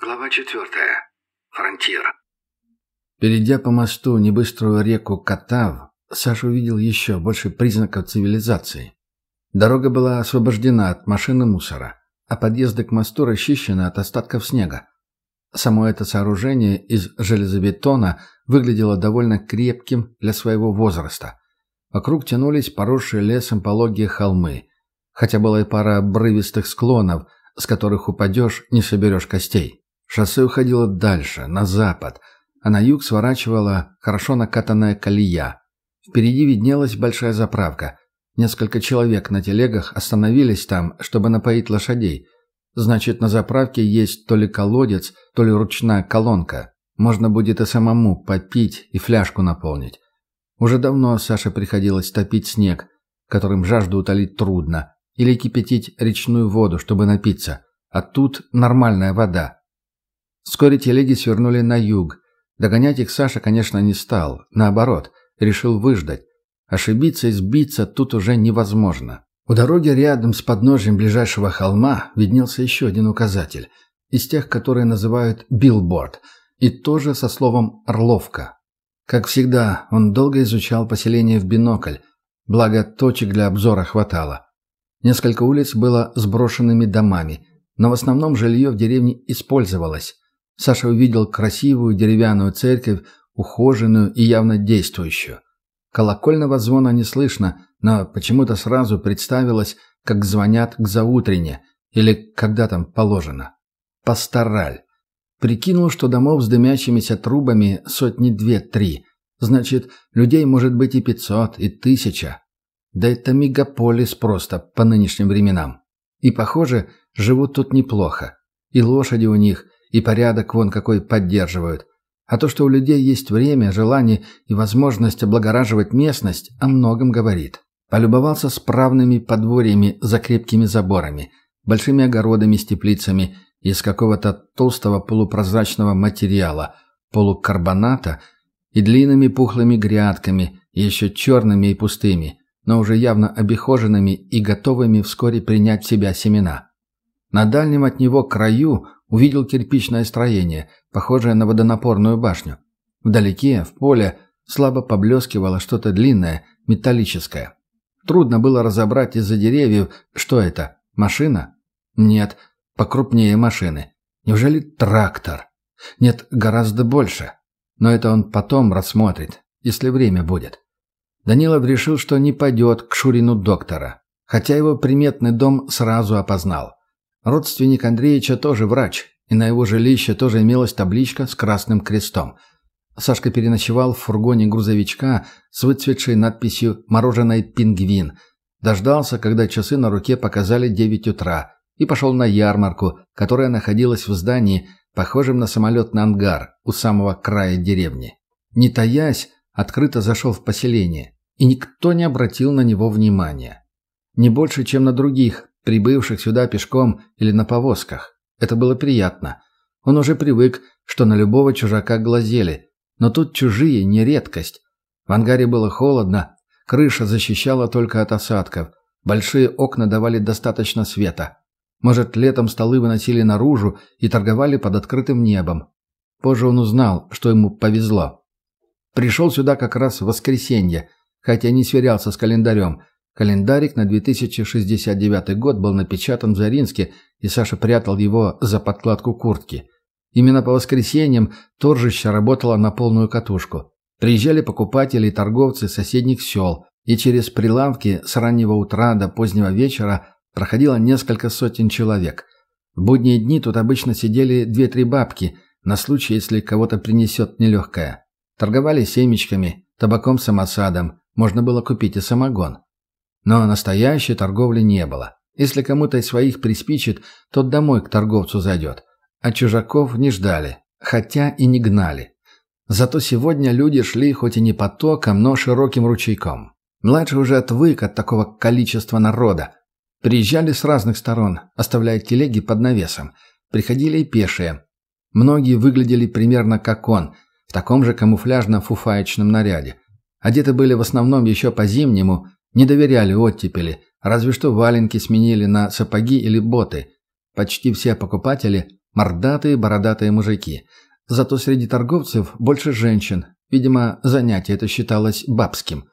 Глава четвертая. Фронтир. Перейдя по мосту небыструю реку Катав, Саша увидел еще больше признаков цивилизации. Дорога была освобождена от машин и мусора, а подъезды к мосту расчищены от остатков снега. Само это сооружение из железобетона выглядело довольно крепким для своего возраста. Вокруг тянулись поросшие лесом пологие холмы, хотя была и пара обрывистых склонов, с которых упадешь, не соберешь костей. Шоссе уходило дальше, на запад, а на юг сворачивала хорошо накатанная колея. Впереди виднелась большая заправка. Несколько человек на телегах остановились там, чтобы напоить лошадей. Значит, на заправке есть то ли колодец, то ли ручная колонка. Можно будет и самому попить и фляжку наполнить. Уже давно Саше приходилось топить снег, которым жажду утолить трудно, или кипятить речную воду, чтобы напиться. А тут нормальная вода. Вскоре телеги свернули на юг. Догонять их Саша, конечно, не стал. Наоборот, решил выждать. Ошибиться и сбиться тут уже невозможно. У дороги рядом с подножием ближайшего холма виднелся еще один указатель. Из тех, которые называют «билборд», и тоже со словом «Орловка». Как всегда, он долго изучал поселение в бинокль, благо точек для обзора хватало. Несколько улиц было сброшенными домами, но в основном жилье в деревне использовалось. Саша увидел красивую деревянную церковь, ухоженную и явно действующую. Колокольного звона не слышно, но почему-то сразу представилось, как звонят к заутрене, или когда там положено. Пастораль. Прикинул, что домов с дымящимися трубами сотни две-три. Значит, людей может быть и пятьсот, и тысяча. Да это мегаполис просто по нынешним временам. И, похоже, живут тут неплохо. И лошади у них, и порядок вон какой поддерживают. А то, что у людей есть время, желание и возможность облагораживать местность, о многом говорит. Полюбовался справными подворьями за крепкими заборами, большими огородами с теплицами из какого-то толстого полупрозрачного материала, полукарбоната и длинными пухлыми грядками, еще черными и пустыми, но уже явно обихоженными и готовыми вскоре принять в себя семена. На дальнем от него краю увидел кирпичное строение, похожее на водонапорную башню. Вдалеке, в поле, слабо поблескивало что-то длинное, металлическое. Трудно было разобрать из-за деревьев, что это. Машина? Нет, покрупнее машины. Неужели трактор? Нет, гораздо больше. Но это он потом рассмотрит, если время будет. Данилов решил, что не пойдет к Шурину доктора, хотя его приметный дом сразу опознал. Родственник Андреевича тоже врач, и на его жилище тоже имелась табличка с красным крестом. Сашка переночевал в фургоне грузовичка с выцветшей надписью «Мороженое пингвин». Дождался, когда часы на руке показали 9 утра, и пошел на ярмарку, которая находилась в здании, похожем на самолетный ангар у самого края деревни. Не таясь, открыто зашел в поселение и никто не обратил на него внимания. Не больше, чем на других, прибывших сюда пешком или на повозках. Это было приятно. Он уже привык, что на любого чужака глазели, но тут чужие не редкость. В ангаре было холодно, крыша защищала только от осадков, большие окна давали достаточно света. Может, летом столы выносили наружу и торговали под открытым небом. Позже он узнал, что ему повезло. Пришел сюда как раз в воскресенье, хотя не сверялся с календарем. Календарик на 2069 год был напечатан в Заринске, и Саша прятал его за подкладку куртки. Именно по воскресеньям торжище работало на полную катушку. Приезжали покупатели и торговцы соседних сел, и через прилавки с раннего утра до позднего вечера проходило несколько сотен человек. В будние дни тут обычно сидели две-три бабки, на случай, если кого-то принесет нелегкое. Торговали семечками, табаком самосадом, можно было купить и самогон. Но настоящей торговли не было. Если кому-то из своих приспичит, тот домой к торговцу зайдет. А чужаков не ждали, хотя и не гнали. Зато сегодня люди шли хоть и не потоком, но широким ручейком. Младший уже отвык от такого количества народа. Приезжали с разных сторон, оставляя телеги под навесом. Приходили и пешие. Многие выглядели примерно как он, в таком же камуфляжно-фуфаечном наряде. Одеты были в основном еще по-зимнему, не доверяли оттепели, разве что валенки сменили на сапоги или боты. Почти все покупатели Мордатые, бородатые мужики. Зато среди торговцев больше женщин. Видимо, занятие это считалось бабским.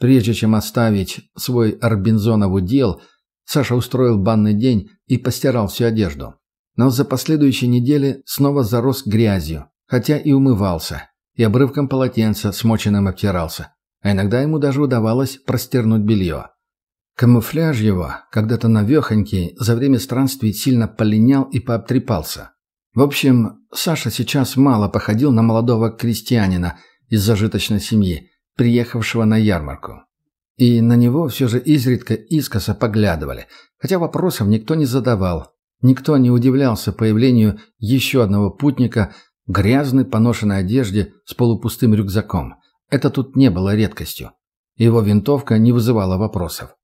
Прежде чем оставить свой Арбинзонов удел, Саша устроил банный день и постирал всю одежду. Но за последующие недели снова зарос грязью, хотя и умывался, и обрывком полотенца смоченным обтирался. А иногда ему даже удавалось простернуть белье. Камуфляж его, когда-то навехонький, за время странствий сильно полинял и пообтрепался. В общем, Саша сейчас мало походил на молодого крестьянина из зажиточной семьи, приехавшего на ярмарку. И на него все же изредка искоса поглядывали, хотя вопросов никто не задавал. Никто не удивлялся появлению еще одного путника в грязной поношенной одежде с полупустым рюкзаком. Это тут не было редкостью. Его винтовка не вызывала вопросов.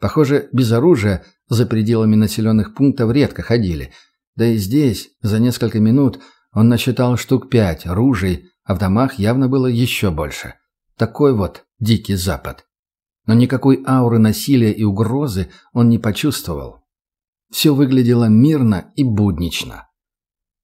Похоже, без оружия за пределами населенных пунктов редко ходили. Да и здесь, за несколько минут, он насчитал штук пять ружей, а в домах явно было еще больше. Такой вот дикий запад. Но никакой ауры насилия и угрозы он не почувствовал. Все выглядело мирно и буднично.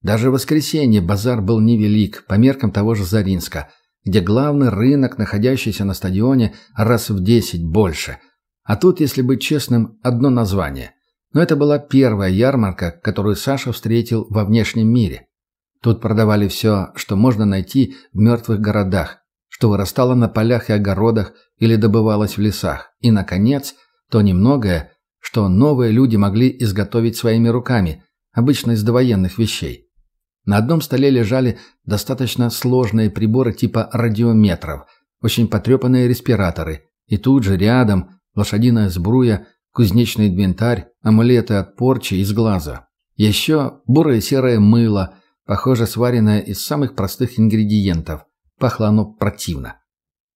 Даже в воскресенье базар был невелик, по меркам того же Заринска, где главный рынок, находящийся на стадионе, раз в десять больше – а тут, если быть честным, одно название. Но это была первая ярмарка, которую Саша встретил во внешнем мире. Тут продавали все, что можно найти в мертвых городах, что вырастало на полях и огородах или добывалось в лесах. И, наконец, то немногое, что новые люди могли изготовить своими руками, обычно из довоенных вещей. На одном столе лежали достаточно сложные приборы типа радиометров, очень потрепанные респираторы, и тут же рядом лошадиная сбруя, кузнечный инвентарь, амулеты от порчи из глаза. Еще бурое серое мыло, похоже, сваренное из самых простых ингредиентов. Пахло оно противно.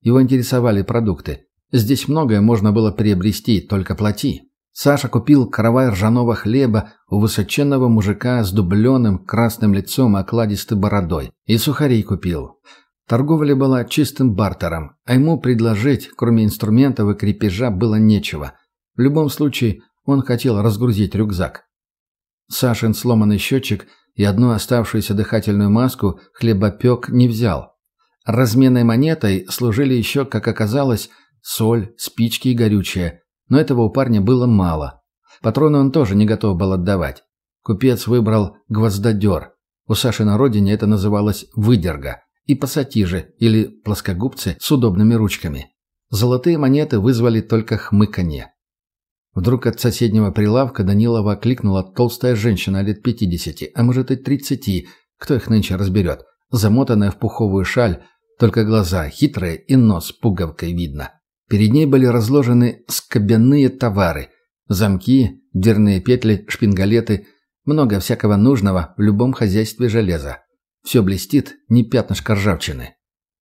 Его интересовали продукты. Здесь многое можно было приобрести, только плати. Саша купил каравай ржаного хлеба у высоченного мужика с дубленым красным лицом и окладистой бородой. И сухарей купил. Торговля была чистым бартером, а ему предложить, кроме инструментов и крепежа, было нечего. В любом случае, он хотел разгрузить рюкзак. Сашин сломанный счетчик и одну оставшуюся дыхательную маску хлебопек не взял. Разменной монетой служили еще, как оказалось, соль, спички и горючее, но этого у парня было мало. Патроны он тоже не готов был отдавать. Купец выбрал гвоздодер. У Саши на родине это называлось «выдерга» и пассатижи или плоскогубцы с удобными ручками. Золотые монеты вызвали только хмыканье. Вдруг от соседнего прилавка Данилова окликнула толстая женщина лет пятидесяти, а может и тридцати, кто их нынче разберет, замотанная в пуховую шаль, только глаза хитрые и нос пуговкой видно. Перед ней были разложены скобяные товары, замки, дверные петли, шпингалеты, много всякого нужного в любом хозяйстве железа. Все блестит, не пятнышко ржавчины.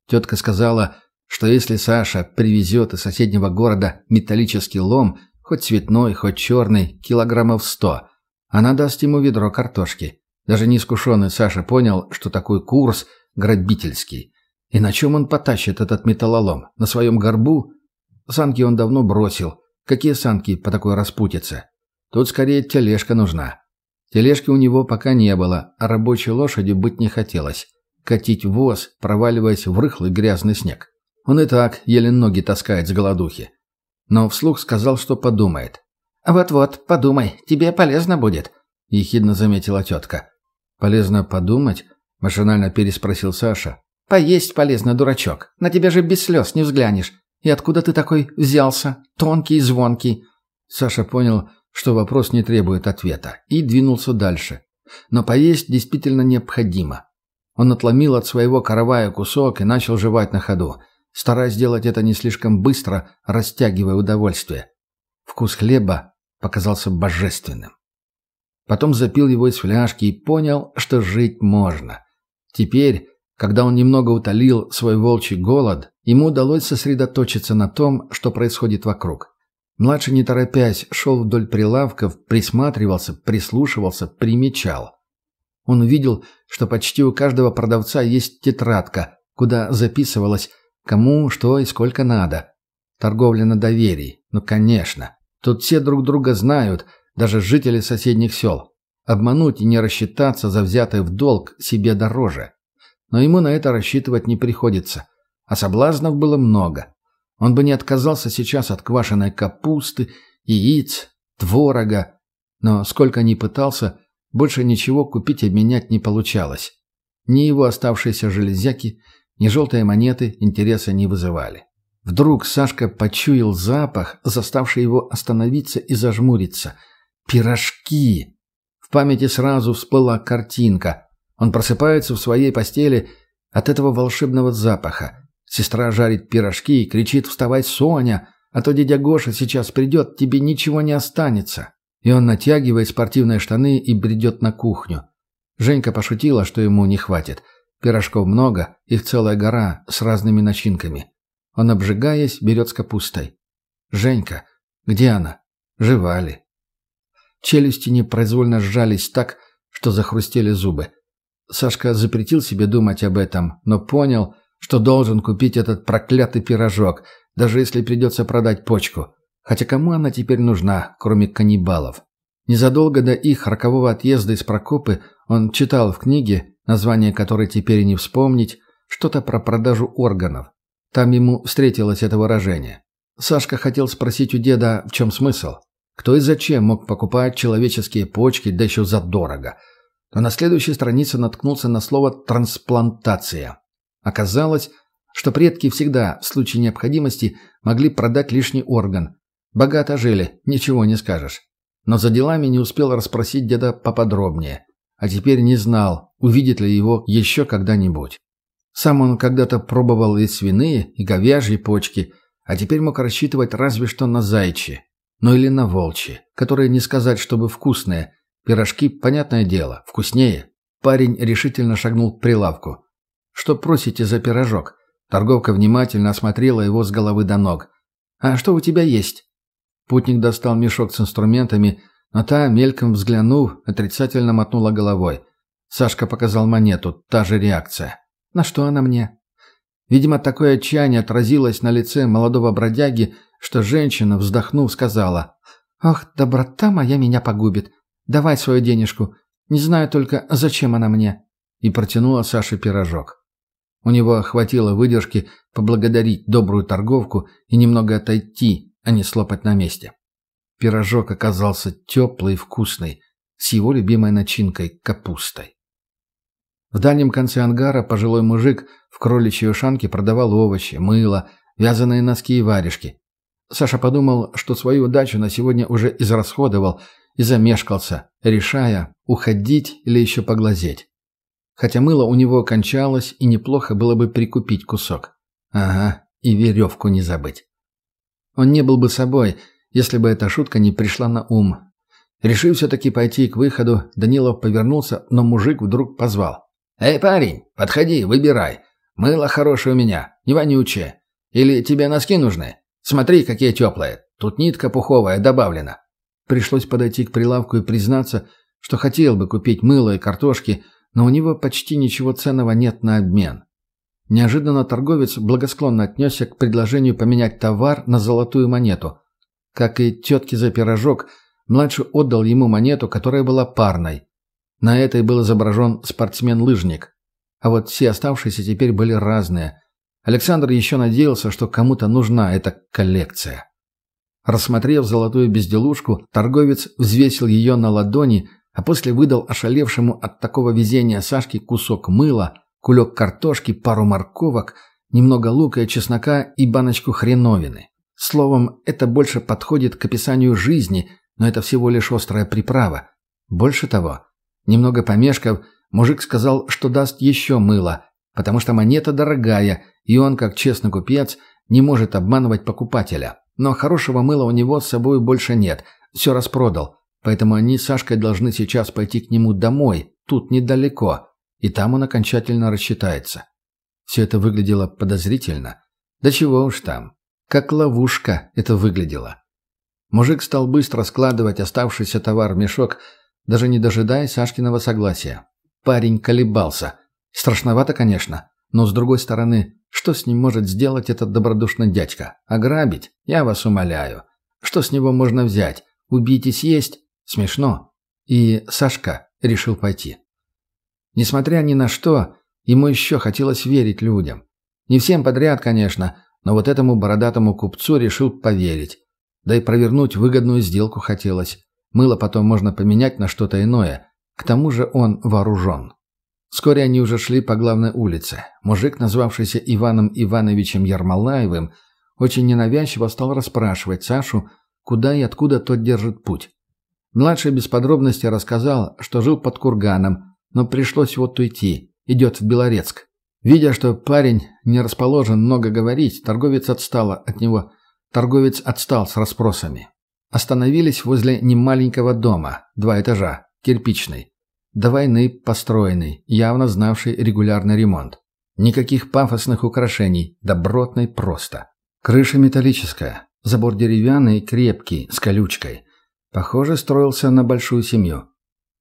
Тетка сказала, что если Саша привезет из соседнего города металлический лом, хоть цветной, хоть черный, килограммов сто, она даст ему ведро картошки. Даже неискушенный Саша понял, что такой курс грабительский. И на чем он потащит этот металлолом? На своем горбу? Санки он давно бросил. Какие санки по такой распутице? Тут скорее тележка нужна. Тележки у него пока не было, а рабочей лошади быть не хотелось. Катить воз, проваливаясь в рыхлый грязный снег. Он и так еле ноги таскает с голодухи. Но вслух сказал, что подумает. «Вот-вот, подумай, тебе полезно будет», — ехидно заметила тетка. «Полезно подумать?» — машинально переспросил Саша. «Поесть полезно, дурачок. На тебя же без слез не взглянешь. И откуда ты такой взялся? Тонкий и звонкий?» Саша понял, что вопрос не требует ответа, и двинулся дальше. Но поесть действительно необходимо. Он отломил от своего каравая кусок и начал жевать на ходу, стараясь сделать это не слишком быстро, растягивая удовольствие. Вкус хлеба показался божественным. Потом запил его из фляжки и понял, что жить можно. Теперь, когда он немного утолил свой волчий голод, ему удалось сосредоточиться на том, что происходит вокруг. Младший, не торопясь, шел вдоль прилавков, присматривался, прислушивался, примечал. Он увидел, что почти у каждого продавца есть тетрадка, куда записывалось, кому, что и сколько надо. Торговля на доверии. Ну, конечно. Тут все друг друга знают, даже жители соседних сел. Обмануть и не рассчитаться за взятый в долг себе дороже. Но ему на это рассчитывать не приходится. А соблазнов было много. Он бы не отказался сейчас от квашеной капусты, яиц, творога. Но сколько ни пытался, больше ничего купить и обменять не получалось. Ни его оставшиеся железяки, ни желтые монеты интереса не вызывали. Вдруг Сашка почуял запах, заставший его остановиться и зажмуриться. Пирожки! памяти сразу всплыла картинка. Он просыпается в своей постели от этого волшебного запаха. Сестра жарит пирожки и кричит «Вставай, Соня!» А то дядя Гоша сейчас придет, тебе ничего не останется. И он натягивает спортивные штаны и бредет на кухню. Женька пошутила, что ему не хватит. Пирожков много, их целая гора с разными начинками. Он, обжигаясь, берет с капустой. Женька, где она? Жива ли? Челюсти непроизвольно сжались так, что захрустели зубы. Сашка запретил себе думать об этом, но понял, что должен купить этот проклятый пирожок, даже если придется продать почку. Хотя кому она теперь нужна, кроме каннибалов? Незадолго до их рокового отъезда из Прокопы он читал в книге, название которой теперь не вспомнить, что-то про продажу органов. Там ему встретилось это выражение. Сашка хотел спросить у деда, в чем смысл. Кто и зачем мог покупать человеческие почки, да еще задорого? Но на следующей странице наткнулся на слово «трансплантация». Оказалось, что предки всегда, в случае необходимости, могли продать лишний орган. Богато жили, ничего не скажешь. Но за делами не успел расспросить деда поподробнее. А теперь не знал, увидит ли его еще когда-нибудь. Сам он когда-то пробовал и свиные, и говяжьи почки, а теперь мог рассчитывать разве что на зайчи но или на волчьи, которые не сказать, чтобы вкусные. Пирожки, понятное дело, вкуснее. Парень решительно шагнул к прилавку. «Что просите за пирожок?» Торговка внимательно осмотрела его с головы до ног. «А что у тебя есть?» Путник достал мешок с инструментами, но та, мельком взглянув, отрицательно мотнула головой. Сашка показал монету, та же реакция. «На что она мне?» Видимо, такое отчаяние отразилось на лице молодого бродяги, что женщина, вздохнув, сказала, «Ах, доброта моя меня погубит. Давай свою денежку. Не знаю только, зачем она мне». И протянула Саше пирожок. У него хватило выдержки поблагодарить добрую торговку и немного отойти, а не слопать на месте. Пирожок оказался теплый и вкусный, с его любимой начинкой – капустой. В дальнем конце ангара пожилой мужик в кроличьей ушанке продавал овощи, мыло, вязаные носки и варежки. Саша подумал, что свою удачу на сегодня уже израсходовал и замешкался, решая, уходить или еще поглазеть. Хотя мыло у него кончалось, и неплохо было бы прикупить кусок. Ага, и веревку не забыть. Он не был бы собой, если бы эта шутка не пришла на ум. Решив все-таки пойти к выходу, Данилов повернулся, но мужик вдруг позвал. «Эй, парень, подходи, выбирай. Мыло хорошее у меня, не вонючее. Или тебе носки нужны?» Смотри, какие теплые. Тут нитка пуховая добавлена. Пришлось подойти к прилавку и признаться, что хотел бы купить мыло и картошки, но у него почти ничего ценного нет на обмен. Неожиданно торговец благосклонно отнесся к предложению поменять товар на золотую монету. Как и тетке за пирожок, младший отдал ему монету, которая была парной. На этой был изображен спортсмен-лыжник. А вот все оставшиеся теперь были разные. Александр еще надеялся, что кому-то нужна эта коллекция. Рассмотрев золотую безделушку, торговец взвесил ее на ладони, а после выдал ошалевшему от такого везения Сашке кусок мыла, кулек картошки, пару морковок, немного лука и чеснока и баночку хреновины. Словом, это больше подходит к описанию жизни, но это всего лишь острая приправа. Больше того, немного помешков, мужик сказал, что даст еще мыло, потому что монета дорогая, и он, как честный купец, не может обманывать покупателя. Но хорошего мыла у него с собой больше нет, все распродал, поэтому они с Сашкой должны сейчас пойти к нему домой, тут недалеко, и там он окончательно рассчитается. Все это выглядело подозрительно. Да чего уж там. Как ловушка это выглядело. Мужик стал быстро складывать оставшийся товар в мешок, даже не дожидаясь Сашкиного согласия. Парень колебался – Страшновато, конечно, но с другой стороны, что с ним может сделать этот добродушный дядька? Ограбить? Я вас умоляю. Что с него можно взять? Убить и съесть? Смешно. И Сашка решил пойти. Несмотря ни на что, ему еще хотелось верить людям. Не всем подряд, конечно, но вот этому бородатому купцу решил поверить. Да и провернуть выгодную сделку хотелось. Мыло потом можно поменять на что-то иное. К тому же он вооружен. Вскоре они уже шли по главной улице. Мужик, назвавшийся Иваном Ивановичем Ярмолаевым, очень ненавязчиво стал расспрашивать Сашу, куда и откуда тот держит путь. Младший без подробностей рассказал, что жил под курганом, но пришлось вот уйти, идет в Белорецк. Видя, что парень не расположен много говорить, торговец отстал от него. Торговец отстал с расспросами. Остановились возле немаленького дома, два этажа, кирпичный. До войны построенный, явно знавший регулярный ремонт. Никаких пафосных украшений, добротный просто. Крыша металлическая, забор деревянный, крепкий, с колючкой. Похоже, строился на большую семью.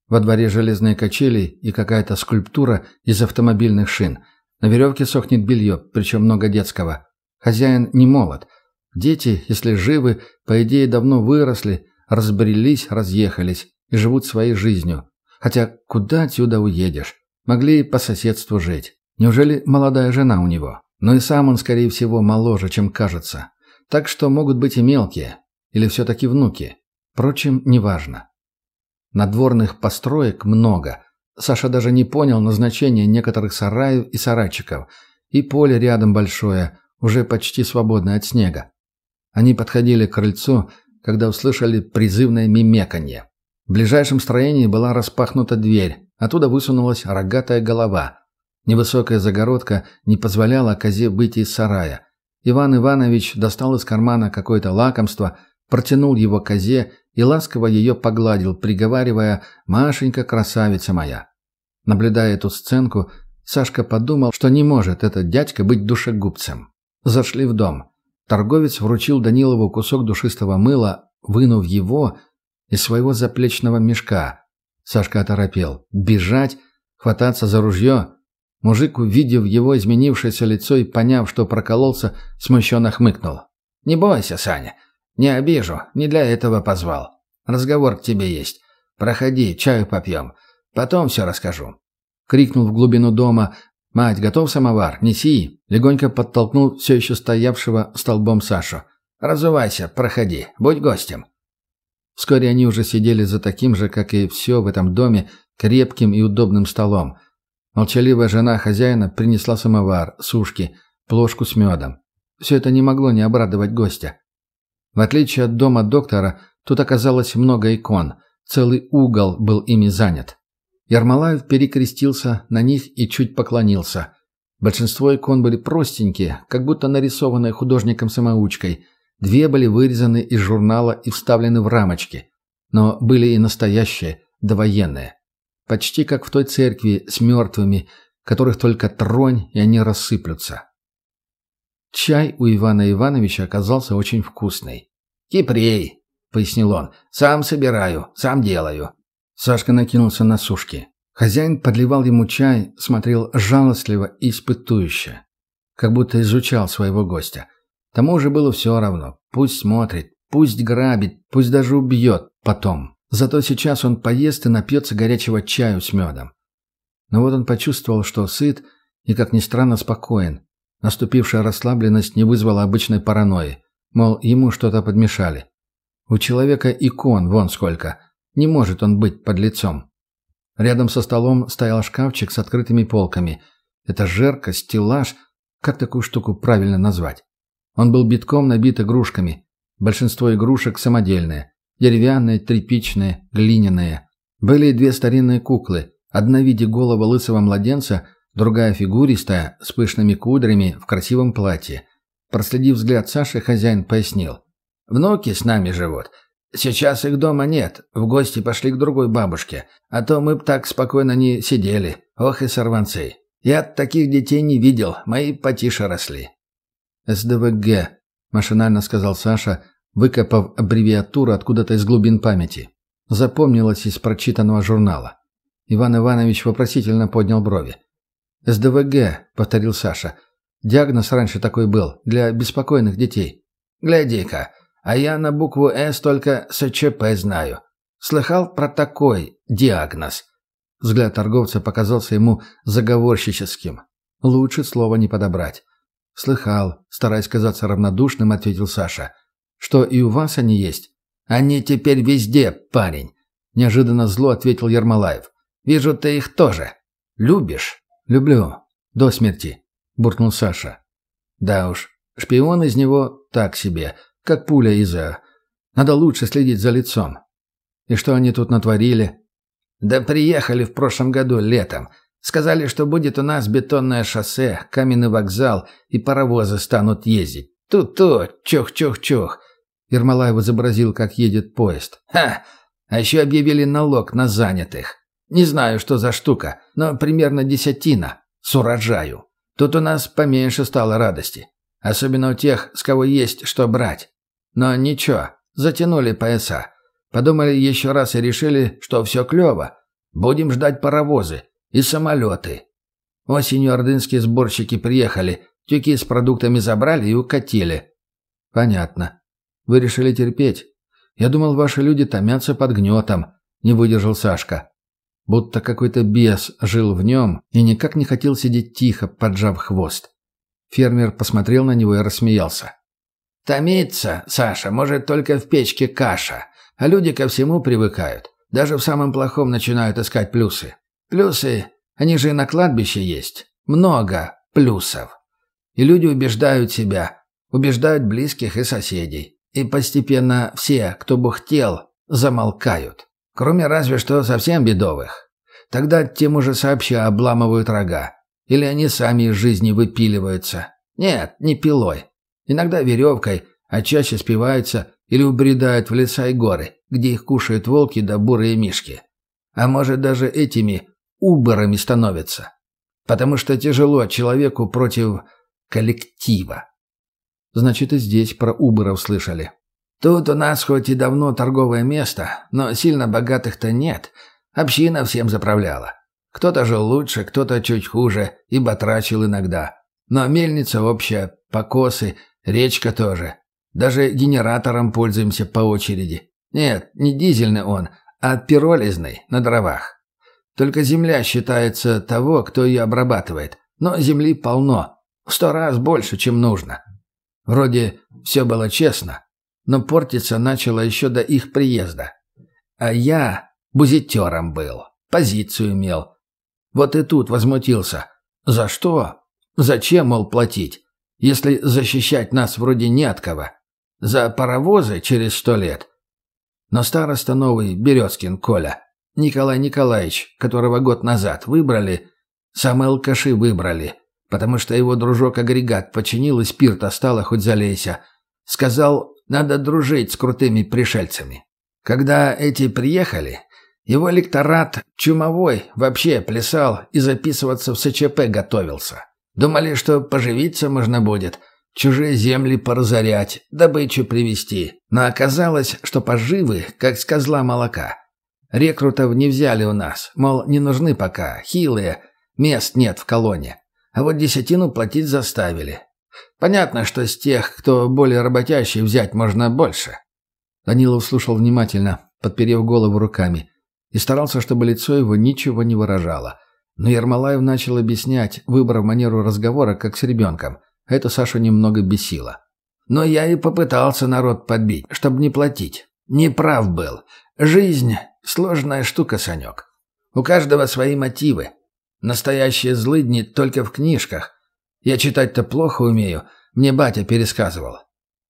Во дворе железные качели и какая-то скульптура из автомобильных шин. На веревке сохнет белье, причем много детского. Хозяин не молод. Дети, если живы, по идее давно выросли, разбрелись, разъехались и живут своей жизнью. Хотя куда отсюда уедешь? Могли и по соседству жить. Неужели молодая жена у него? Но и сам он, скорее всего, моложе, чем кажется. Так что могут быть и мелкие. Или все-таки внуки. Впрочем, неважно. Надворных построек много. Саша даже не понял назначения некоторых сараев и сарайчиков. И поле рядом большое, уже почти свободное от снега. Они подходили к крыльцу, когда услышали призывное мимеканье. В ближайшем строении была распахнута дверь. Оттуда высунулась рогатая голова. Невысокая загородка не позволяла козе выйти из сарая. Иван Иванович достал из кармана какое-то лакомство, протянул его козе и ласково ее погладил, приговаривая «Машенька, красавица моя». Наблюдая эту сценку, Сашка подумал, что не может этот дядька быть душегубцем. Зашли в дом. Торговец вручил Данилову кусок душистого мыла, вынув его из своего заплечного мешка. Сашка оторопел. Бежать? Хвататься за ружье? Мужик, увидев его изменившееся лицо и поняв, что прокололся, смущенно хмыкнул. «Не бойся, Саня. «Не обижу, не для этого позвал. Разговор к тебе есть. Проходи, чаю попьем. Потом все расскажу». Крикнул в глубину дома. «Мать, готов самовар? Неси!» Легонько подтолкнул все еще стоявшего столбом Сашу. «Разувайся, проходи, будь гостем». Вскоре они уже сидели за таким же, как и все в этом доме, крепким и удобным столом. Молчаливая жена хозяина принесла самовар, сушки, плошку с медом. Все это не могло не обрадовать гостя. В отличие от дома доктора, тут оказалось много икон. Целый угол был ими занят. Ермолаев перекрестился на них и чуть поклонился. Большинство икон были простенькие, как будто нарисованные художником-самоучкой. Две были вырезаны из журнала и вставлены в рамочки. Но были и настоящие, довоенные. Почти как в той церкви с мертвыми, которых только тронь, и они рассыплются. Чай у Ивана Ивановича оказался очень вкусный. «Кипрей», — пояснил он, — «сам собираю, сам делаю». Сашка накинулся на сушки. Хозяин подливал ему чай, смотрел жалостливо и испытующе, как будто изучал своего гостя. Тому же было все равно. Пусть смотрит, пусть грабит, пусть даже убьет потом. Зато сейчас он поест и напьется горячего чаю с медом. Но вот он почувствовал, что сыт и, как ни странно, спокоен. Наступившая расслабленность не вызвала обычной паранойи. Мол, ему что-то подмешали. У человека икон вон сколько. Не может он быть под лицом. Рядом со столом стоял шкафчик с открытыми полками. Это жерка, стеллаж. Как такую штуку правильно назвать? Он был битком набит игрушками. Большинство игрушек самодельные. Деревянные, тряпичные, глиняные. Были две старинные куклы. Одна в виде голого лысого младенца – Другая фигуристая, с пышными кудрями, в красивом платье. Проследив взгляд Саши, хозяин пояснил. «Внуки с нами живут. Сейчас их дома нет. В гости пошли к другой бабушке. А то мы б так спокойно не сидели. Ох и сорванцы. Я таких детей не видел. Мои потише росли». «СДВГ», — машинально сказал Саша, выкопав аббревиатуру откуда-то из глубин памяти. Запомнилось из прочитанного журнала. Иван Иванович вопросительно поднял брови. «СДВГ», — повторил Саша. «Диагноз раньше такой был, для беспокойных детей». «Гляди-ка, а я на букву «С» только СЧП знаю». Слыхал про такой диагноз?» Взгляд торговца показался ему заговорщическим. Лучше слова не подобрать. «Слыхал», — стараясь казаться равнодушным, ответил Саша. «Что, и у вас они есть?» «Они теперь везде, парень», — неожиданно зло ответил Ермолаев. «Вижу, ты их тоже. Любишь?» «Люблю. До смерти», — буркнул Саша. «Да уж, шпион из него так себе, как пуля из-за... Надо лучше следить за лицом. И что они тут натворили?» «Да приехали в прошлом году летом. Сказали, что будет у нас бетонное шоссе, каменный вокзал и паровозы станут ездить. Тут-то, чух-чух-чух. Ермолаев изобразил, как едет поезд. Ха! А еще объявили налог на занятых. Не знаю, что за штука, но примерно десятина. С урожаю. Тут у нас поменьше стало радости. Особенно у тех, с кого есть что брать. Но ничего, затянули пояса. Подумали еще раз и решили, что все клево. Будем ждать паровозы. И самолеты. Осенью ордынские сборщики приехали, тюки с продуктами забрали и укатили. Понятно. Вы решили терпеть. Я думал, ваши люди томятся под гнетом. Не выдержал Сашка. Будто какой-то бес жил в нем и никак не хотел сидеть тихо, поджав хвост. Фермер посмотрел на него и рассмеялся. «Томиться, Саша, может только в печке каша, а люди ко всему привыкают. Даже в самом плохом начинают искать плюсы. Плюсы, они же и на кладбище есть. Много плюсов. И люди убеждают себя, убеждают близких и соседей. И постепенно все, кто бы хотел, замолкают. Кроме разве что совсем бедовых. Тогда тем уже сообща обламывают рога. Или они сами из жизни выпиливаются. Нет, не пилой. Иногда веревкой, а чаще спиваются или убредают в леса и горы, где их кушают волки да бурые мишки. А может даже этими уборами становятся. Потому что тяжело человеку против коллектива. Значит, и здесь про уборов слышали. Тут у нас хоть и давно торговое место, но сильно богатых-то нет. Община всем заправляла. Кто-то жил лучше, кто-то чуть хуже и батрачил иногда. Но мельница общая, покосы, речка тоже. Даже генератором пользуемся по очереди. Нет, не дизельный он, а пиролизный, на дровах. Только земля считается того, кто ее обрабатывает. Но земли полно. В сто раз больше, чем нужно. Вроде все было честно, но портиться начало еще до их приезда. А я бузитером был, позицию имел. Вот и тут возмутился. За что? Зачем, мол, платить, если защищать нас вроде не от кого? За паровозы через сто лет? Но староста новый, Березкин Коля, Николай Николаевич, которого год назад выбрали, сам алкаши выбрали, потому что его дружок-агрегат починил и спирт остало хоть залейся. Сказал, надо дружить с крутыми пришельцами. Когда эти приехали, его электорат чумовой вообще плясал и записываться в СЧП готовился. Думали, что поживиться можно будет, чужие земли поразорять, добычу привезти. Но оказалось, что поживы, как с козла молока. Рекрутов не взяли у нас, мол, не нужны пока, хилые, мест нет в колонне. А вот десятину платить заставили. Понятно, что с тех, кто более работящий, взять можно больше. Данилов слушал внимательно, подперев голову руками, и старался, чтобы лицо его ничего не выражало. Но Ермолаев начал объяснять, выбрав манеру разговора, как с ребенком. Это Сашу немного бесило. Но я и попытался народ подбить, чтобы не платить. Неправ был. Жизнь Сложная штука, Санек. У каждого свои мотивы. Настоящие злыдни только в книжках. Я читать-то плохо умею, мне батя пересказывал.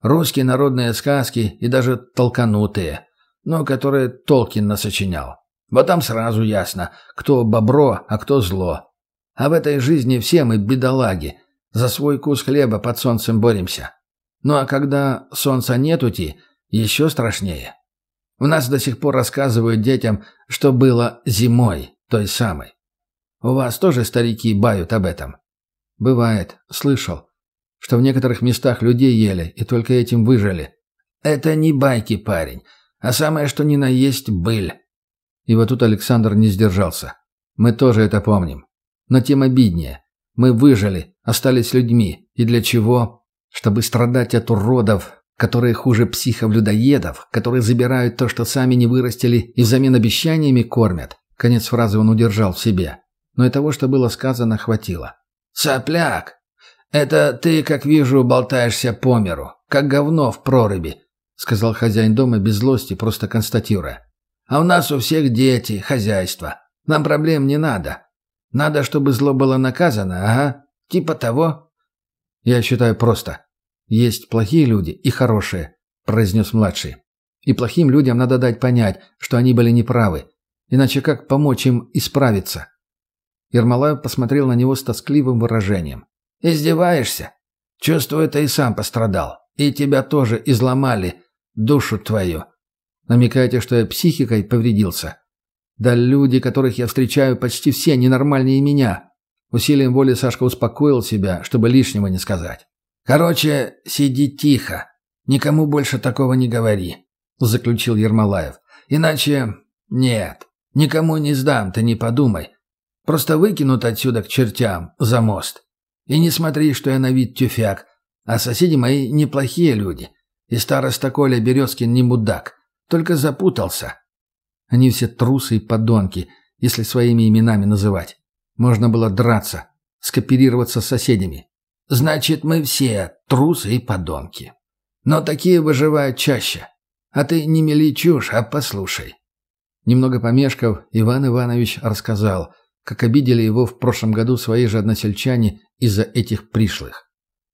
Русские народные сказки и даже толканутые, но которые Толкин насочинял. Вот там сразу ясно, кто бобро, а кто зло. А в этой жизни все мы бедолаги. За свой кус хлеба под солнцем боремся. Ну а когда солнца нетути, еще страшнее. У нас до сих пор рассказывают детям, что было зимой, той самой. У вас тоже старики бают об этом? Бывает, слышал, что в некоторых местах людей ели и только этим выжили. Это не байки, парень, а самое что ни на есть быль. И вот тут Александр не сдержался. Мы тоже это помним. Но тем обиднее. Мы выжили, остались людьми. И для чего? Чтобы страдать от уродов, которые хуже психов-людоедов, которые забирают то, что сами не вырастили, и взамен обещаниями кормят. Конец фразы он удержал в себе. Но и того, что было сказано, хватило. «Сопляк! Это ты, как вижу, болтаешься по миру, как говно в проруби», — сказал хозяин дома без злости, просто констатируя. «А у нас у всех дети, хозяйство. Нам проблем не надо. Надо, чтобы зло было наказано, ага. Типа того». «Я считаю просто. Есть плохие люди и хорошие», — произнес младший. «И плохим людям надо дать понять, что они были неправы. Иначе как помочь им исправиться?» Ермолаев посмотрел на него с тоскливым выражением. «Издеваешься? Чувствую, ты и сам пострадал. И тебя тоже изломали, душу твою». «Намекаете, что я психикой повредился?» «Да люди, которых я встречаю, почти все ненормальнее меня». Усилием воли Сашка успокоил себя, чтобы лишнего не сказать. «Короче, сиди тихо. Никому больше такого не говори», — заключил Ермолаев. «Иначе... Нет, никому не сдам, ты не подумай. Просто выкинут отсюда к чертям, за мост. И не смотри, что я на вид тюфяк, а соседи мои неплохие люди. И староста Коля Березкин не мудак, только запутался. Они все трусы и подонки, если своими именами называть. Можно было драться, скооперироваться с соседями. Значит, мы все трусы и подонки. Но такие выживают чаще. А ты не мели чушь, а послушай. Немного помешков, Иван Иванович рассказал, как обидели его в прошлом году свои же односельчане из-за этих пришлых.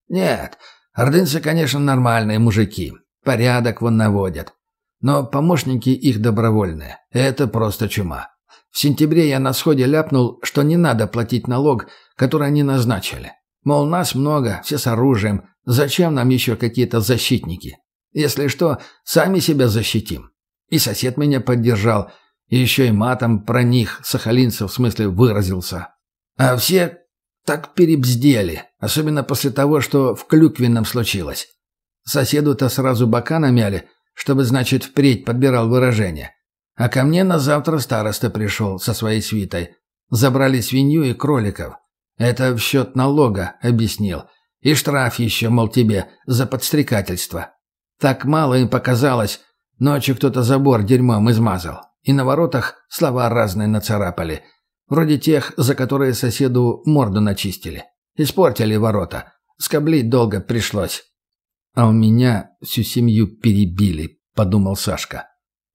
Нет, ордынцы, конечно, нормальные мужики. Порядок вон наводят. Но помощники их добровольные. Это просто чума. В сентябре я на сходе ляпнул, что не надо платить налог, который они назначили. Мол, нас много, все с оружием. Зачем нам еще какие-то защитники? Если что, сами себя защитим. И сосед меня поддержал, и еще и матом про них, сахалинцев, в смысле, выразился. А все так перебздели, особенно после того, что в Клюквенном случилось. Соседу-то сразу бока намяли, чтобы, значит, впредь подбирал выражение. А ко мне на завтра староста пришел со своей свитой. Забрали свинью и кроликов. Это в счет налога, объяснил. И штраф еще, мол, тебе за подстрекательство. Так мало им показалось. Ночью кто-то забор дерьмом измазал и на воротах слова разные нацарапали. Вроде тех, за которые соседу морду начистили. Испортили ворота. Скоблить долго пришлось. «А у меня всю семью перебили», — подумал Сашка.